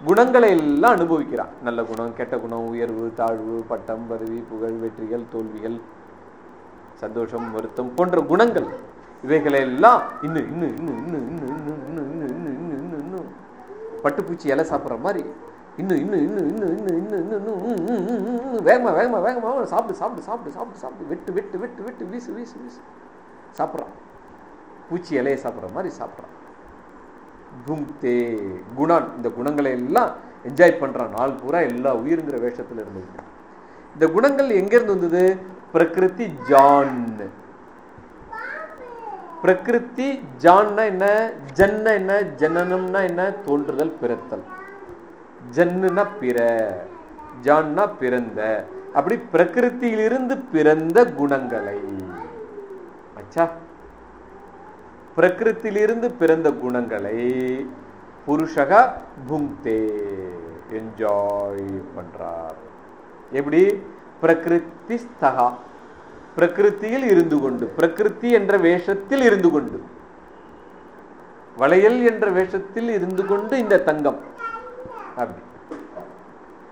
குணங்களை எல்லாம் அனுபவிக்கிறான் நல்ல குணம் கெட்ட குணம் உயர்வு தாழ்வு பட்டம் பதவி புகழ் வெற்றிகள் தோல்விகள் சந்தோஷம் வருத்தம் போன்ற குணங்கள் இவைகளை எல்லாம் இன்னும் இன்னும் இன்னும் இன்னும் இன்னும் இன்னும் இன்னும் இன்னும் இன்னும் இன்னும் இன்னும் பட்டுப்பூச்சி இலை சாப்பிட்ற மாதிரி இன்னும் இன்னும் இன்னும் இன்னும் இன்னும் இன்னும் இன்னும் இன்னும் வேகமா வேகமா வேகமா சாப்பிட்டு சாப்பிட்டு சாப்பிட்டு சாப்பிட்டு வெட்டு வெட்டு வெட்டு வெட்டு வீசு வீசு வீசு சாப்பிட்றான் பூச்சி இலையை சாப்பிட்ற மாதிரி சாப்பிட்றான் புங்தே குணான் இந்த குணங்களை எல்லாம் என்ஜாய் பண்றான் நாள் பூரா எல்லா உயிருங்கிற வேஷத்துல இருந்தது. இந்த குணங்கள் எங்க இருந்து வந்தது? பிரகிருதி ஜான் பிரகிருதி ஜான்னா என்ன? ஜன்ன என்ன? ஜனனம்னா என்ன? தோன்றுதல் பிறத்தல். ஜன்னுனா பிற ஜான்னா பிறந்த. அப்படி பிரகிருத்தியிலிருந்து பிறந்த குணங்களை. அச்சா பிரகிருத்திலிருந்து பிறந்த குணங்களை புருஷக புங்தே என்ஜாய் பண்றார். எப்படி? பிரகிருத்தி ஸ்தகா பிரகிருத்தியில் இருந்து கொண்டு பிரகிருதி என்ற வேஷத்தில் இருந்து கொண்டு வளையல் என்ற வேஷத்தில் இருந்து கொண்டு இந்த தங்கம். அப்படி.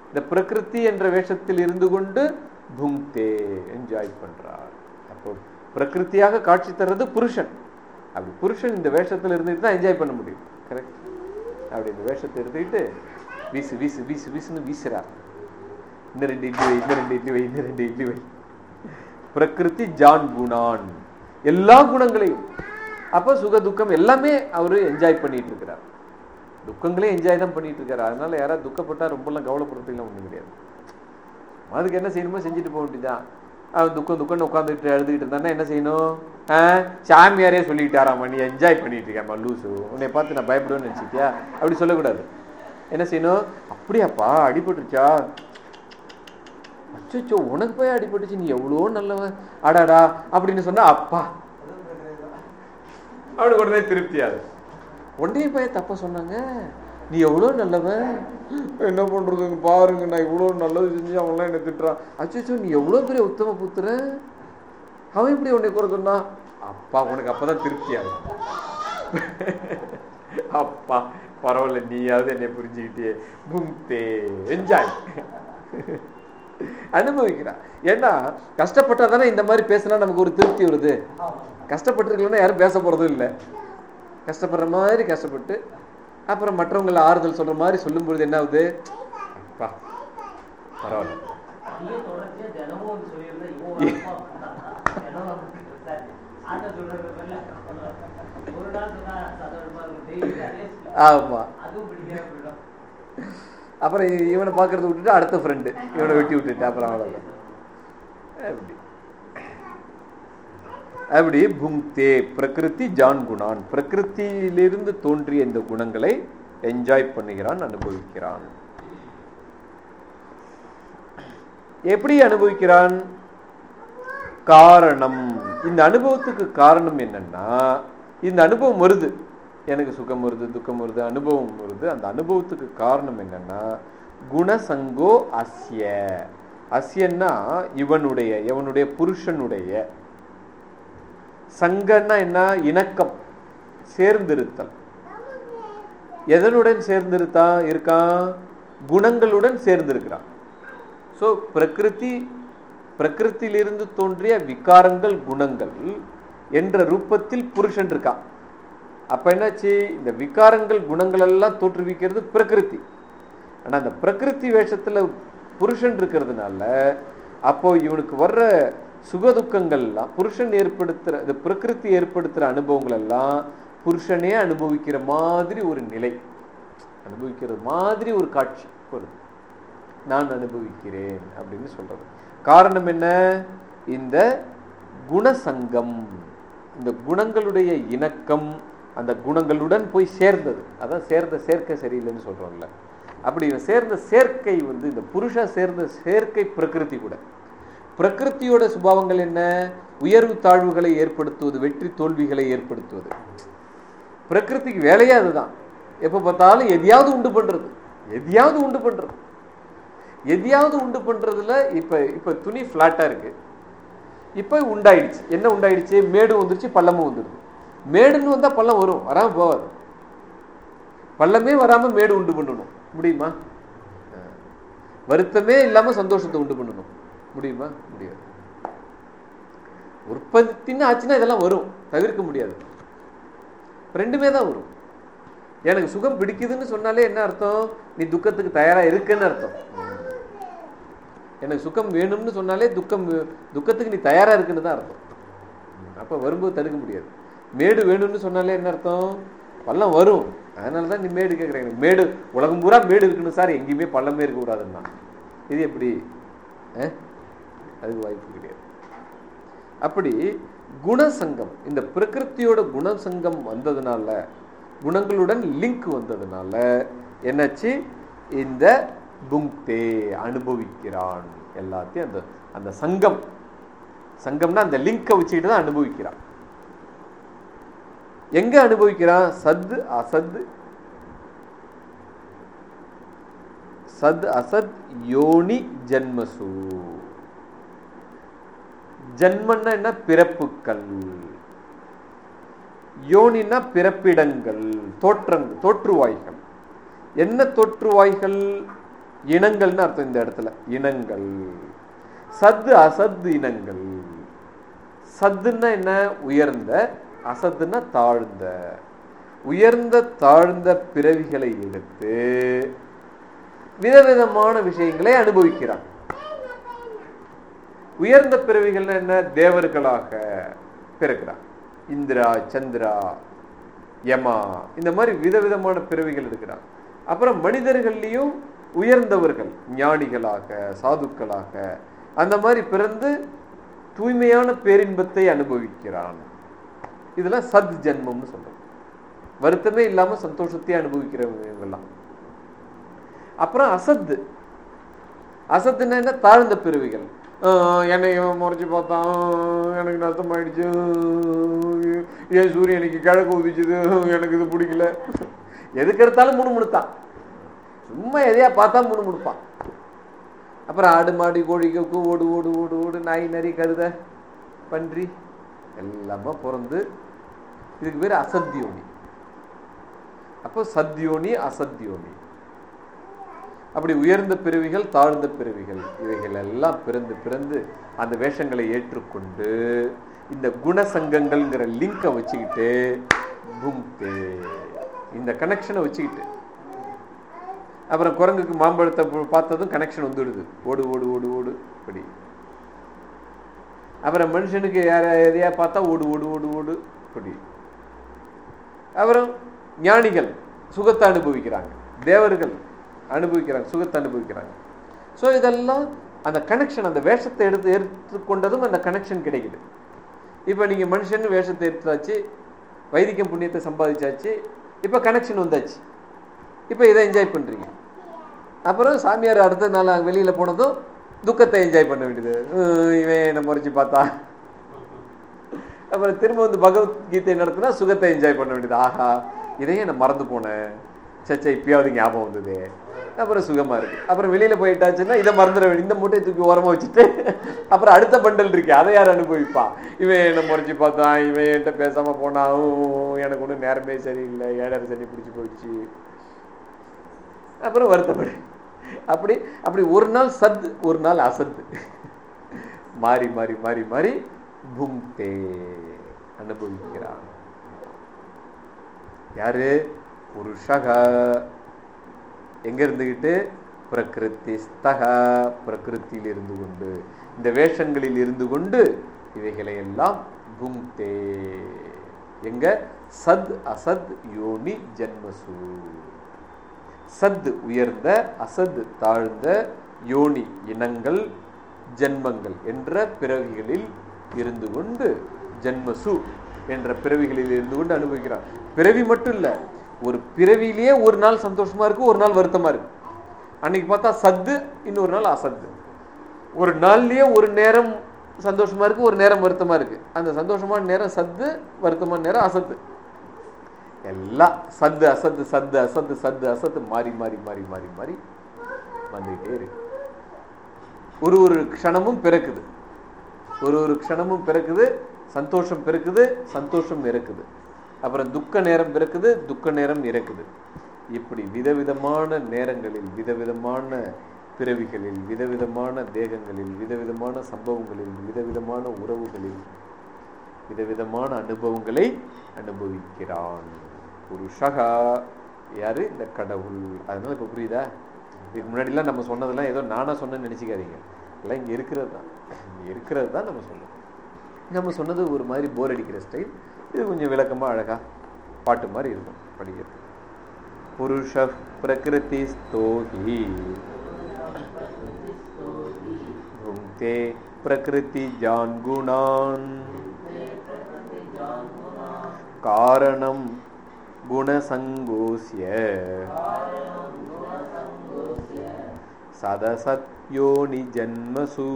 இந்த பிரகிருதி என்ற வேஷத்தில் இருந்து கொண்டு புங்தே என்ஜாய் பண்றார். அப்போ பிரகிருத்தியாக காட்சி தர்றது புருஷன். அப்படி புருஷன் இந்த வேஷத்துல இருந்துட்டு தான் என்ஜாய் பண்ண முடியும். கரெக்ட் அப்படி இந்த வேஷத்தை எடுத்துக்கிட்டு வீசு வீசு வீசு வீசுன்னு வீசுறார் இந்த ரெண்டு இட்லி வை இந்த ரெண்டு இட்லி வை இந்த ரெண்டு இட்லி வை. பிரகிருதி ஜான் குணான். எல்லா குணங்களையும். அப்ப சுக துக்கம் எல்லாமே அவர் என்ஜாய் பண்ணிட்டு இருக்கிறார். துக்கங்களே என்ஜாய் தான் பண்ணிட்டு இருக்காரு. அதனால யாராவது துக்கப்பட்டா ரொம்பலாம் கவலைப்படுறதுலாம் ஒன்றும் கிடையாது. அதுக்கு என்ன செய்யணுமோ செஞ்சுட்டு போக வேண்டியதான் அவன் துக்கம் துக்கம்னு உட்காந்துட்டு எழுதுகிட்டு இருந்தானா என்ன செய்யணும்? சாமியாரே சொல்லிக்கிட்டாராம் நீ என்ஜாய் பண்ணிட்டு இருக்காமா லூசு. உன்னை பார்த்து நான் பயப்படுவேன்னு நினச்சிக்கியா அப்படி சொல்லக்கூடாது. என்ன செய்யணும்? அப்படியாப்பா அடிபட்டுருச்சா அச்சோ உனக்கு போய் அடிபட்டுச்சு நீ எவ்வளோ நல்லவன். அடாடா அப்படின்னு சொன்னா அப்பா. அவனுக்கு உடனே திருப்தியாது உடனே போய் தப்ப சொன்னாங்க. நீ எவ்வளோ நல்லவன்? என்ன பண்ணுறதுங்க பாருங்க நான் இவ்வளோ நல்லது செஞ்சு அவன்லாம் என்ன திட்டுறான். அச்சோ நீ எவ்வளோ பெரிய உத்தம புத்திரன் அவன் இப்படி உன்னை குறை சொன்னான் அப்பா உனக்கு அப்பதான் திருப்தியாகும் அப்பா பரவாயில்ல நீயாவது என்னை புரிஞ்சுக்கிட்டே புங்தே என்ஜாய் அனுபவிக்கிறான் ஏன்னா கஷ்டப்பட்டா தானே இந்த மாதிரி பேசினா நமக்கு ஒரு திருப்தி வருது. கஷ்டப்பட்டிருக்கலன்னா யாரும் பேச போறதும் இல்லை. கஷ்டப்படுற மாதிரி கஷ்டப்பட்டு அப்புறம் மற்றவங்களை ஆறுதல் சொல்ற மாதிரி சொல்லும் பொழுது என்ன ஆகுது? பரவாயில்ல. ஆமா. அப்புறம் இவனை பார்க்கறத விட்டுட்டு அடுத்த ஃப்ரெண்டு இவனை வெட்டி விட்டுட்டு அப்புறம் அவ்வளோதான் அப்படி புங்தே பிரகிருதி ஜான் குணான். பிரகிருத்தியிலிருந்து தோன்றிய இந்த குணங்களை என்ஜாய் பண்ணுகிறான் அனுபவிக்கிறான். எப்படி அனுபவிக்கிறான்? காரணம். இந்த அனுபவத்துக்கு காரணம் என்னன்னா இந்த அனுபவம் வருது. எனக்கு சுகம் வருது துக்கம் வருது அனுபவம் வருது. அந்த அனுபவத்துக்கு காரணம் என்னன்னா குணசங்கோ அஸ்ய. அஸ்யன்னா இவனுடைய இவனுடைய புருஷனுடைய சங்கன்னா என்ன? இணக்கம். சேர்ந்திருத்தல். எதனுடன் சேர்ந்திருத்தா? இருக்கான் குணங்களுடன் சேர்ந்திருக்கிறான். ஸோ பிரகிருதி பிரகிருத்திலிருந்து தோன்றிய விகாரங்கள் குணங்கள் என்ற ரூபத்தில் புருஷன் இருக்கான் அப்போ என்னாச்சு? இந்த விகாரங்கள் குணங்கள் எல்லாம் தோற்றுவிக்கிறது பிரகிருதி. ஆனால் அந்த பிரகிருதி வேஷத்தில் புருஷன் இருக்கிறதுனால அப்போ இவனுக்கு வர்ற சுகதுக்கங்கள் எல்லாம் புருஷன் ஏற்படுத்துகிற இந்த பிரகிருத்தி ஏற்படுத்துகிற அனுபவங்கள் எல்லாம் புருஷனே அனுபவிக்கிற மாதிரி ஒரு நிலை. அனுபவிக்கிறது மாதிரி ஒரு காட்சி வருது நான் அனுபவிக்கிறேன் அப்படின்னு சொல்றது. காரணம் என்ன? இந்த குணசங்கம் இந்த குணங்களுடைய இணக்கம் அந்த குணங்களுடன் போய் சேர்ந்தது. அதான் சேர்ந்த சேர்க்கை சரியில்லைன்னு சொல்றோம்ல. அப்படி சேர்ந்த சேர்க்கை வந்து இந்த புருஷ சேர்ந்த சேர்க்கை பிரகிருதி கூட. பிரகிருத்தியோட சுபாவங்கள் என்ன? உயர்வு தாழ்வுகளை ஏற்படுத்துவது வெற்றி தோல்விகளை ஏற்படுத்துவது. பிரகிருதிக்கு வேலையே அதுதான். எப்போ பார்த்தாலும் எதையாவது உண்டு பண்ணுறது எதையாவது உண்டு பண்ணுறது எதையாவது உண்டு பண்ணுறதுல இப்போ இப்போ துணி ஃப்ளாட்டாக இருக்கு. இப்போ உண்டாயிடுச்சு. என்ன உண்டாயிடுச்சு? மேடும் வந்துருச்சு பள்ளமும் வந்துடுது மேடுன்னு வந்தால் பள்ளம் வரும் வராமல் போகாது. பள்ளமே வராம மேடு உண்டு பண்ணணும். முடியுமா? வருத்தமே இல்லாமல் சந்தோஷத்தை உண்டு பண்ணணும். முடியுமா? முடியாது. உற்பத்தின்னு ஆச்சுன்னா இதெல்லாம் வரும். தவிர்க்க முடியாது. ரெண்டுமே தான் வரும். எனக்கு சுகம் பிடிக்குதுன்னு சொன்னாலே என்ன அர்த்தம்? நீ துக்கத்துக்கு தயாரா இருக்குன்னு அர்த்தம். எனக்கு சுகம் வேணும்னு சொன்னாலே துக்கம் துக்கத்துக்கு நீ தயாரா இருக்குன்னு தான் அர்த்தம். அப்ப வரும்போது தடுக்க முடியாது. மேடு வேணும்னு சொன்னாலே என்ன அர்த்தம்? பள்ளம் வரும். அதனால தான் நீ மேடு கேட்குறேன் எனக்கு மேடு உலகம் பூரா மேடு இருக்குன்னு சார். எங்கேயுமே பள்ளமே இருக்கக்கூடாதுன்னா இது எப்படி? ஆ? அதுக்கு வாய்ப்பு கிடையாது அப்படி குணசங்கம் இந்த பிரகிருத்தியோட குணசங்கம் வந்ததுனால குணங்களுடன் லிங்க் வந்ததுனால என்னாச்சு? இந்த புங்தே அனுபவிக்கிறான். எல்லாத்தையும் அந்த அந்த சங்கம் சங்கம்னா அந்த லிங்கை வச்சுக்கிட்டு தான் அனுபவிக்கிறான். எங்க அனுபவிக்கிறான்? சத் அசத் சத் அசத் யோனி ஜென்மசூ. ஜென்மன்னா என்ன? பிறப்புக்கள். யோனின்னா பிறப்பிடங்கள் தோற்றங் தோற்றுவாய்கள். என்ன தோற்றுவாய்கள்? இனங்கள்னு அர்த்தம் இந்த இடத்துல. இனங்கள். சத்து அசத்து இனங்கள். சத்துன்னா என்ன? உயர்ந்த அசத்துன்னா தாழ்ந்த. உயர்ந்த தாழ்ந்த பிறவிகளை எடுத்து விதவிதமான விஷயங்களை அனுபவிக்கிறான். உயர்ந்த பிறவிகள் என்ன? தேவர்களாக பிறக்கிறார். இந்திரா சந்திரா யமா இந்த மாதிரி விதவிதமான பிறவிகள் இருக்கிறார். அப்புறம் மனிதர்கள்லையும் உயர்ந்தவர்கள் ஞானிகளாக சாதுக்களாக அந்த மாதிரி பிறந்து தூய்மையான பேரின்பத்தை அனுபவிக்கிறான். இதெல்லாம் சத் ஜென்மம்னு சொல்றோம். வருத்தமே இல்லாம சந்தோஷத்தை அனுபவிக்கிறவங்கெல்லாம். அப்புறம் அசத்து அசத்துன்னா என்ன? தாழ்ந்த பிறவிகள். ஆஹ் என்னை இவன் பார்த்தான். எனக்கு நஷ்டம் ஆயிடுச்சு ஏன் சூரியனுக்கு கிழக்கு உதிச்சுது. எனக்கு இது பிடிக்கல. எதுக்கு எடுத்தாலும் முணுமுணுத்தான். சும்மா எதையா பார்த்தா முணுமுணுப்பான். அப்புறம் ஆடு மாடி கோழிக்கு ஓடு ஓடு ஓடு ஓடு நாய் நரி கருத பன்றி எல்லாமே பிறந்து இதுக்கு பேர் அசத்தியோனி. அப்போ சத்தியோனி அசத்தியோனி. அப்படி உயர்ந்த பிறவிகள் தாழ்ந்த பிறவிகள். இவைகள் எல்லாம் பிறந்து பிறந்து அந்த வேஷங்களை ஏற்றுக்கொண்டு இந்த குணசங்கங்கள்ங்கிற லிங்கை வச்சுக்கிட்டு இந்த கனெக்ஷனை வச்சுக்கிட்டு. அப்புறம் குரங்குக்கு மாம்பழத்தை பார்த்ததும் கனெக்ஷன் வந்துடுது. ஓடு ஓடு ஓடு ஓடு. இப்படி. அப்புறம் மனுஷனுக்கு யார எதையா பார்த்தா ஓடு ஓடு ஓடு ஓடு. இப்படி. அப்புறம் ஞானிகள் சுகத்தை அனுபவிக்கிறாங்க. தேவர்கள் அனுபவிக்கிறாங்க சுகத்தை அனுபவிக்கிறாங்க. ஸோ இதெல்லாம் அந்த கனெக்ஷன் அந்த வேஷத்தை எடுத்து எடுத்துக்கொண்டதும் அந்த கனெக்ஷன் கிடைக்குது. இப்போ நீங்கள் மனுஷன் வேஷத்தை எடுத்தாச்சு வைதிகம் புண்ணியத்தை சம்பாதிச்சாச்சு இப்போ கனெக்ஷன் வந்தாச்சு. இப்போ இதை என்ஜாய் பண்ணுறீங்க அப்புறம் சாமியார் அடுத்த நாள் வெளியில் போனதும் துக்கத்தை என்ஜாய் பண்ண வேண்டியது. இவன் என்னை முறைச்சு பார்த்தா. அப்புறம் திரும்ப வந்து பகவத்கீதை நடத்தினா சுகத்தை என்ஜாய் பண்ண வேண்டியது. ஆஹா இதையே நான் மறந்து போனேன். சச்சா இப்பயாவது ஞாபகம் வந்தது. அப்புறம் சுகமா இருக்கு. அப்புறம் வெளியில போயிட்டாச்சுன்னா இதை மறந்துட வேண்டிய இந்த மூட்டையை தூக்கி ஓரமா வச்சுட்டு அப்புறம் அடுத்த பண்டல் இருக்கு அதை யார் அனுபவிப்பா? இவன் என்ன முறைச்சு பார்த்தான் இவன் என்கிட்ட பேசாம போனாவும் எனக்கு ஒன்றும் நேரமே சரியில்லை ஏழரை சரி பிடிச்சி போயிடுச்சு. அப்புறம் வருத்தப்படு. அப்படி அப்படி ஒரு நாள் சத்து ஒரு நாள் அசத்து மாறி மாறி மாறி மாறி பூம்தே அனுபவிக்கிறான். யாரு? புருஷக. எங்க இருந்துகிட்டு பிரகிருதி ஸ்தக பிரகிருத்தியில் இருந்து கொண்டு. இந்த வேஷங்களில் இருந்து கொண்டு இவைகளை எல்லாம் புங்தே எங்க? சத் அசத் யோனி ஜன்மசு. சத் உயர்ந்த அசத் தாழ்ந்த யோனி இனங்கள் ஜென்மங்கள் என்ற பிறவிகளில் இருந்து கொண்டு ஜென்மசு என்ற பிறவிகளில் இருந்து கொண்டு அனுபவிக்கிறான் பிறவி மட்டும் இல்லை ஒரு பிறவியிலேயே ஒரு நாள் சந்தோஷமா இருக்கு ஒரு நாள் வருத்தமா இருக்கு. அன்னைக்கு பார்த்தா சத்து இன்னொரு நாள் அசத்து. ஒரு நாள்லயே ஒரு நேரம் சந்தோஷமா இருக்கு ஒரு நேரம் வருத்தமா இருக்கு. அந்த சந்தோஷமான நேரம் சத்து வருத்தமான நேரம் அசத்து. எல்லாம் சத்து அசத்து சத்து அசத்து சத்து அசத்து மாறி மாறி மாறி மாறி மாறி வந்துகிட்டே இருக்கு. ஒரு ஒரு க்ஷணமும் பிறக்குது. ஒரு ஒரு க்ஷணமும் பிறக்குது சந்தோஷம் பிறக்குது சந்தோஷம் இறக்குது. அப்புறம் துக்க நேரம் பிறக்குது துக்க நேரம் இறக்குது. இப்படி விதவிதமான நேரங்களில் விதவிதமான பிறவிகளில் விதவிதமான தேகங்களில் விதவிதமான சம்பவங்களில் விதவிதமான உறவுகளில் விதவிதமான அனுபவங்களை அனுபவிக்கிறான் புருஷகா. யாரு? இந்த கடவுள். அதனால இப்போ புரியுதா? இதுக்கு முன்னாடிலாம் நம்ம சொன்னதெல்லாம் ஏதோ நானாக சொன்னேன்னு நினச்சிக்காதீங்க. எல்லாம் இங்கே இருக்கிறது தான் இங்கே இருக்கிறது தான் நம்ம சொல்லணும் நம்ம சொன்னது ஒரு மாதிரி போர் அடிக்கிற ஸ்டைல் இது கொஞ்சம் விளக்கமா அழகா பாட்டு மாதிரி இருக்கும் படிக்கிறது புருஷ பிரகிருதி ஸ்தோகி भुङ्क्ते प्रकृतिजान् गुणान् कारणं गुणसङ्गोऽस्य सदसत्योनिजन्मसु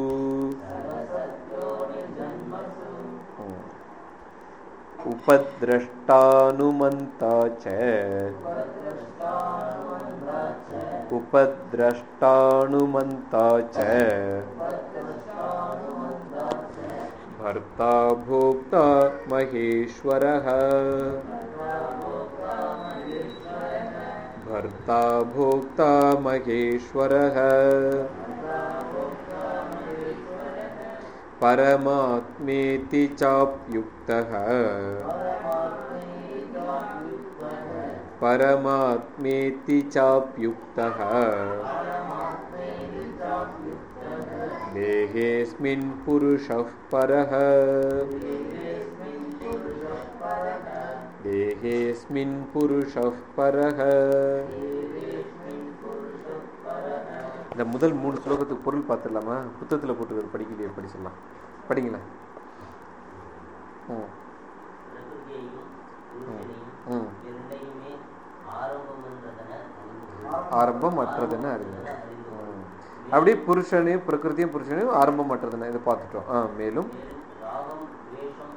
उपद्रष्टानुमन्ता च। उपद्रष्टानुमन्ता च। भर्ता भोक्ता महेश्वरः। भर्ता भोक्ता महेश्वरः। परमात्मेति चाप्युक्तः। परमात्मेति चाप्युक्तः। देहेऽस्मिन् पुरुषः परः। देहेऽस्मिन् पुरुषः परः இந்த முதல் மூணு ஸ்லோகத்துக்கு பொருள் பார்த்துடலாமா? புத்தகத்தில் போட்டு படிக்கலையே படிச்சிடலாம் படிங்களேன் ம். ம். ஆரம்பம் மற்றதுன்னு அறிவு அப்படியே புருஷனையும் பிரகிருதியும் புருஷனையும் ஆரம்பம் மற்றதுன்னு இதை பார்த்துட்டோம். ஆ மேலும். ராகம் துவேஷம்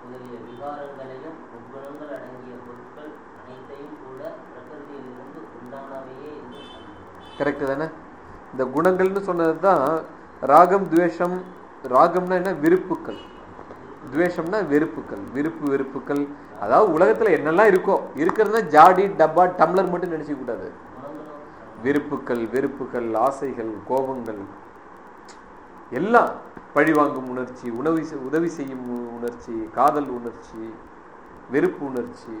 முதலிய விகாரங்களையும் முக்குணங்கள் அடங்கிய பொருட்கள் அனைத்தையும் கூட பிரகிருதியிலிருந்து உண்டானவையே என்று அறிந்து கரெக்டு தானே? இந்த குணங்கள்னு சொன்னது தான் ராகம் துவேஷம். ராகம்னா என்ன? விருப்புக்கள். துவேஷம்னா வெறுப்புக்கள். விருப்பு வெறுப்புக்கள். அதாவது உலகத்தில் என்னெல்லாம் இருக்கோ இருக்கிறது ஜாடி டப்பா டம்ளர் மட்டும் நினைச்சுக்க கூடாது. விருப்புக்கள் வெறுப்புகள் ஆசைகள் கோபங்கள். எல்லாம் பழிவாங்கும் உணர்ச்சி உணவு உதவி செய்யும் உணர்ச்சி காதல் உணர்ச்சி வெறுப்பு உணர்ச்சி.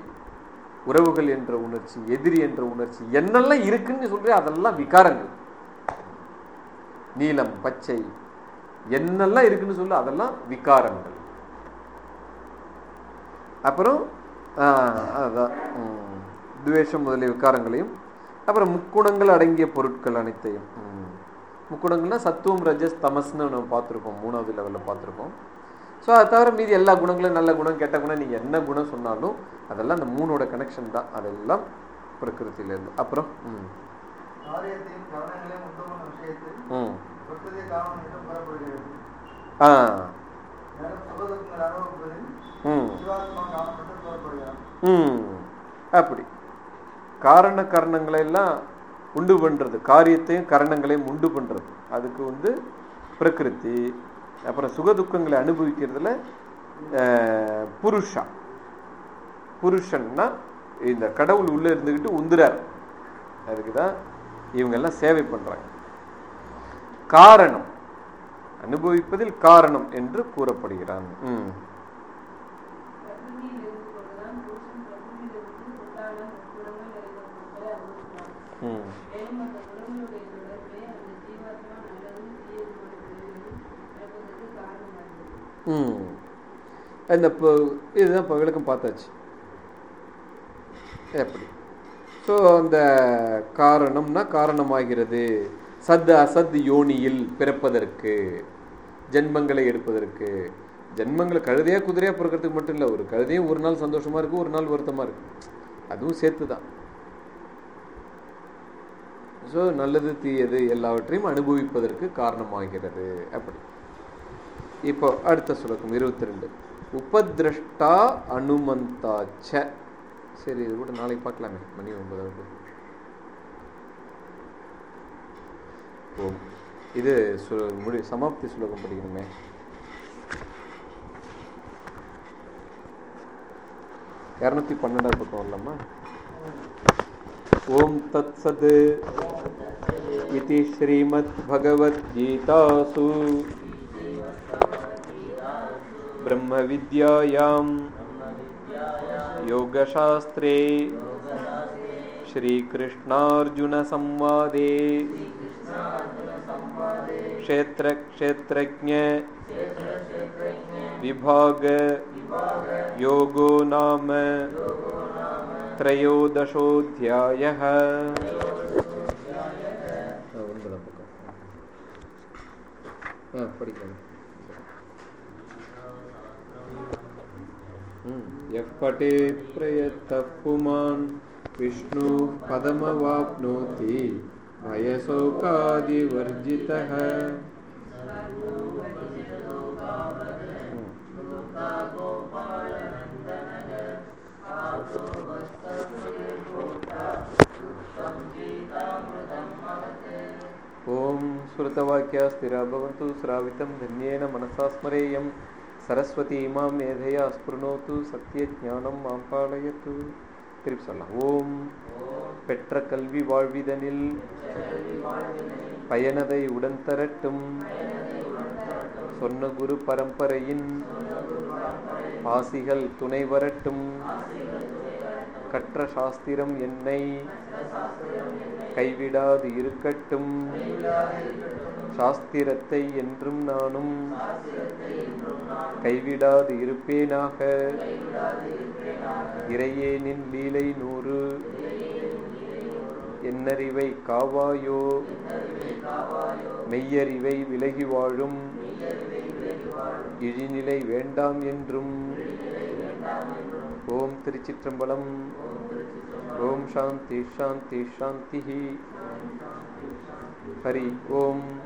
உறவுகள் என்ற உணர்ச்சி எதிரி என்ற உணர்ச்சி என்னெல்லாம் இருக்குன்னு சொல்கிறேன் அதெல்லாம் விகாரங்கள். நீலம் பச்சை என்னெல்லாம் இருக்குன்னு சொல்லு அதெல்லாம் விகாரங்கள். அப்புறம் அதான் துவேஷம் முதலிய விகாரங்களையும் அப்புறம் முக்குணங்கள் அடங்கிய பொருட்கள் அனைத்தையும் முக்குணங்கள்னா சத்துவம் ரஜஸ் தமஸ்னு நம்ம பார்த்துருக்கோம் மூணாவது லெவலில் பார்த்துருக்கோம். ஸோ அதை தவிர மீதி எல்லா குணங்களும் நல்ல குணம் கெட்ட குணம் நீங்கள் என்ன குணம் சொன்னாலும் அதெல்லாம் அந்த மூணோட கனெக்ஷன் தான். அதெல்லாம் பிரகிருத்திலேருந்து அப்புறம் ம். ம். ஆ. ம். ம். அப்படி. காரண கரணங்களை எல்லாம் உண்டு பண்றது. காரியத்தையும் கரணங்களையும் உண்டு பண்றது. அதுக்கு வந்து பிரகிருதி அப்புறம் சுகதுக்கங்களை அனுபவிக்கிறதுல புருஷா. புருஷன்னா இந்த கடவுள் உள்ள இருந்துக்கிட்டு உந்துறார். அதுக்கு தான் இவங்கெல்லாம் சேவை பண்றாங்க. காரணம். அனுபவிப்பதில் காரணம் என்று கூறப்படுகிறான். ம் பிரகிருதியில் இருந்து கொண்டுதான் புருஷன் பிரகிருதியிலிருந்து உண்டான குணங்கள் நிறைந்த பொருட்களை அனுபவிக்கிறான் ம் மேலும் அந்த குணங்களுடைய தொடர்பே அந்த ஜீவாத்மா நல்லதும் தீயதுமான குணங்களும் பிறப்பதற்கு காரணமாகிறது ம் இந்த இப்போ இதுதான் இப்போ விளக்கம் பார்த்தாச்சு எப்படி ஸோ அந்த காரணம்னா காரணமாகிறது. சத் அசத் யோனியில் பிறப்பதற்கு ஜென்மங்களை எடுப்பதற்கு. ஜென்மங்களை கழுதையாக குதிரையாக பிறக்கிறதுக்கு மட்டும் இல்லை ஒரு கழுதையும் ஒரு நாள் சந்தோஷமாக இருக்கு ஒரு நாள் வருத்தமாக இருக்குது அதுவும் சேர்த்து தான் ஸோ நல்லது தீயது எல்லாவற்றையும் அனுபவிப்பதற்கு காரணமாகிறது. அப்படி. இப்போ அடுத்த சுலகம் இருபத்தி ரெண்டு உபதிரஷ்டா அனுமந்தாச்ச. சரி இது கூட நாளைக்கு பார்க்கலாமே. மணி ஒன்பதாவது ஓம் இது முடி சமாப்தி சுலகம் படிக்கணுமே. இரநூத்தி பன்னெண்டாவது பக்கம் வரலாமா? ஓம் தத் சது இது ஸ்ரீமத் பகவத் பகவத்கீதாசு ब्रह्म ब्रह्मविद्यायां योगशास्त्रे श्रीकृष्णार्जुन संवाद क्षेत्र क्षेत्र विभाग योगो नाम त्रयोदशोऽध्यायः। पढ़ी यः पठेत् प्रयत्तः पुमान् विष्णु पदमवाप्नोति भयशोकादिवर्जितः। ॐ श्रुतवाक्या स्थिरा भवन्तु श्रावितं धन्येन मनसा சரஸ்வதி இமாம் மேதையா ஸ்புருணோத்து சத்திய ஞானம் மாம் திருப்பி சொல்லலாம். ஓம் பெற்ற கல்வி வாழ்விதனில் பயனதை உடன் தரட்டும் சொன்ன குரு பரம்பரையின் ஆசிகள் துணை வரட்டும். கற்ற சாஸ்திரம் என்னை கைவிடாது இருக்கட்டும். சாஸ்திரத்தை என்றும் நானும் கைவிடாது இருப்பேனாக இறையேனின் லீலை நூறு. என்னறிவை காவாயோ. மெய்யறிவை விலகி வாழும். இழிநிலை வேண்டாம் என்றும். ஓம் திருச்சிற்றம்பலம். ஓம் சாந்தி சாந்தி சாந்தி. ஹரி ஓம்.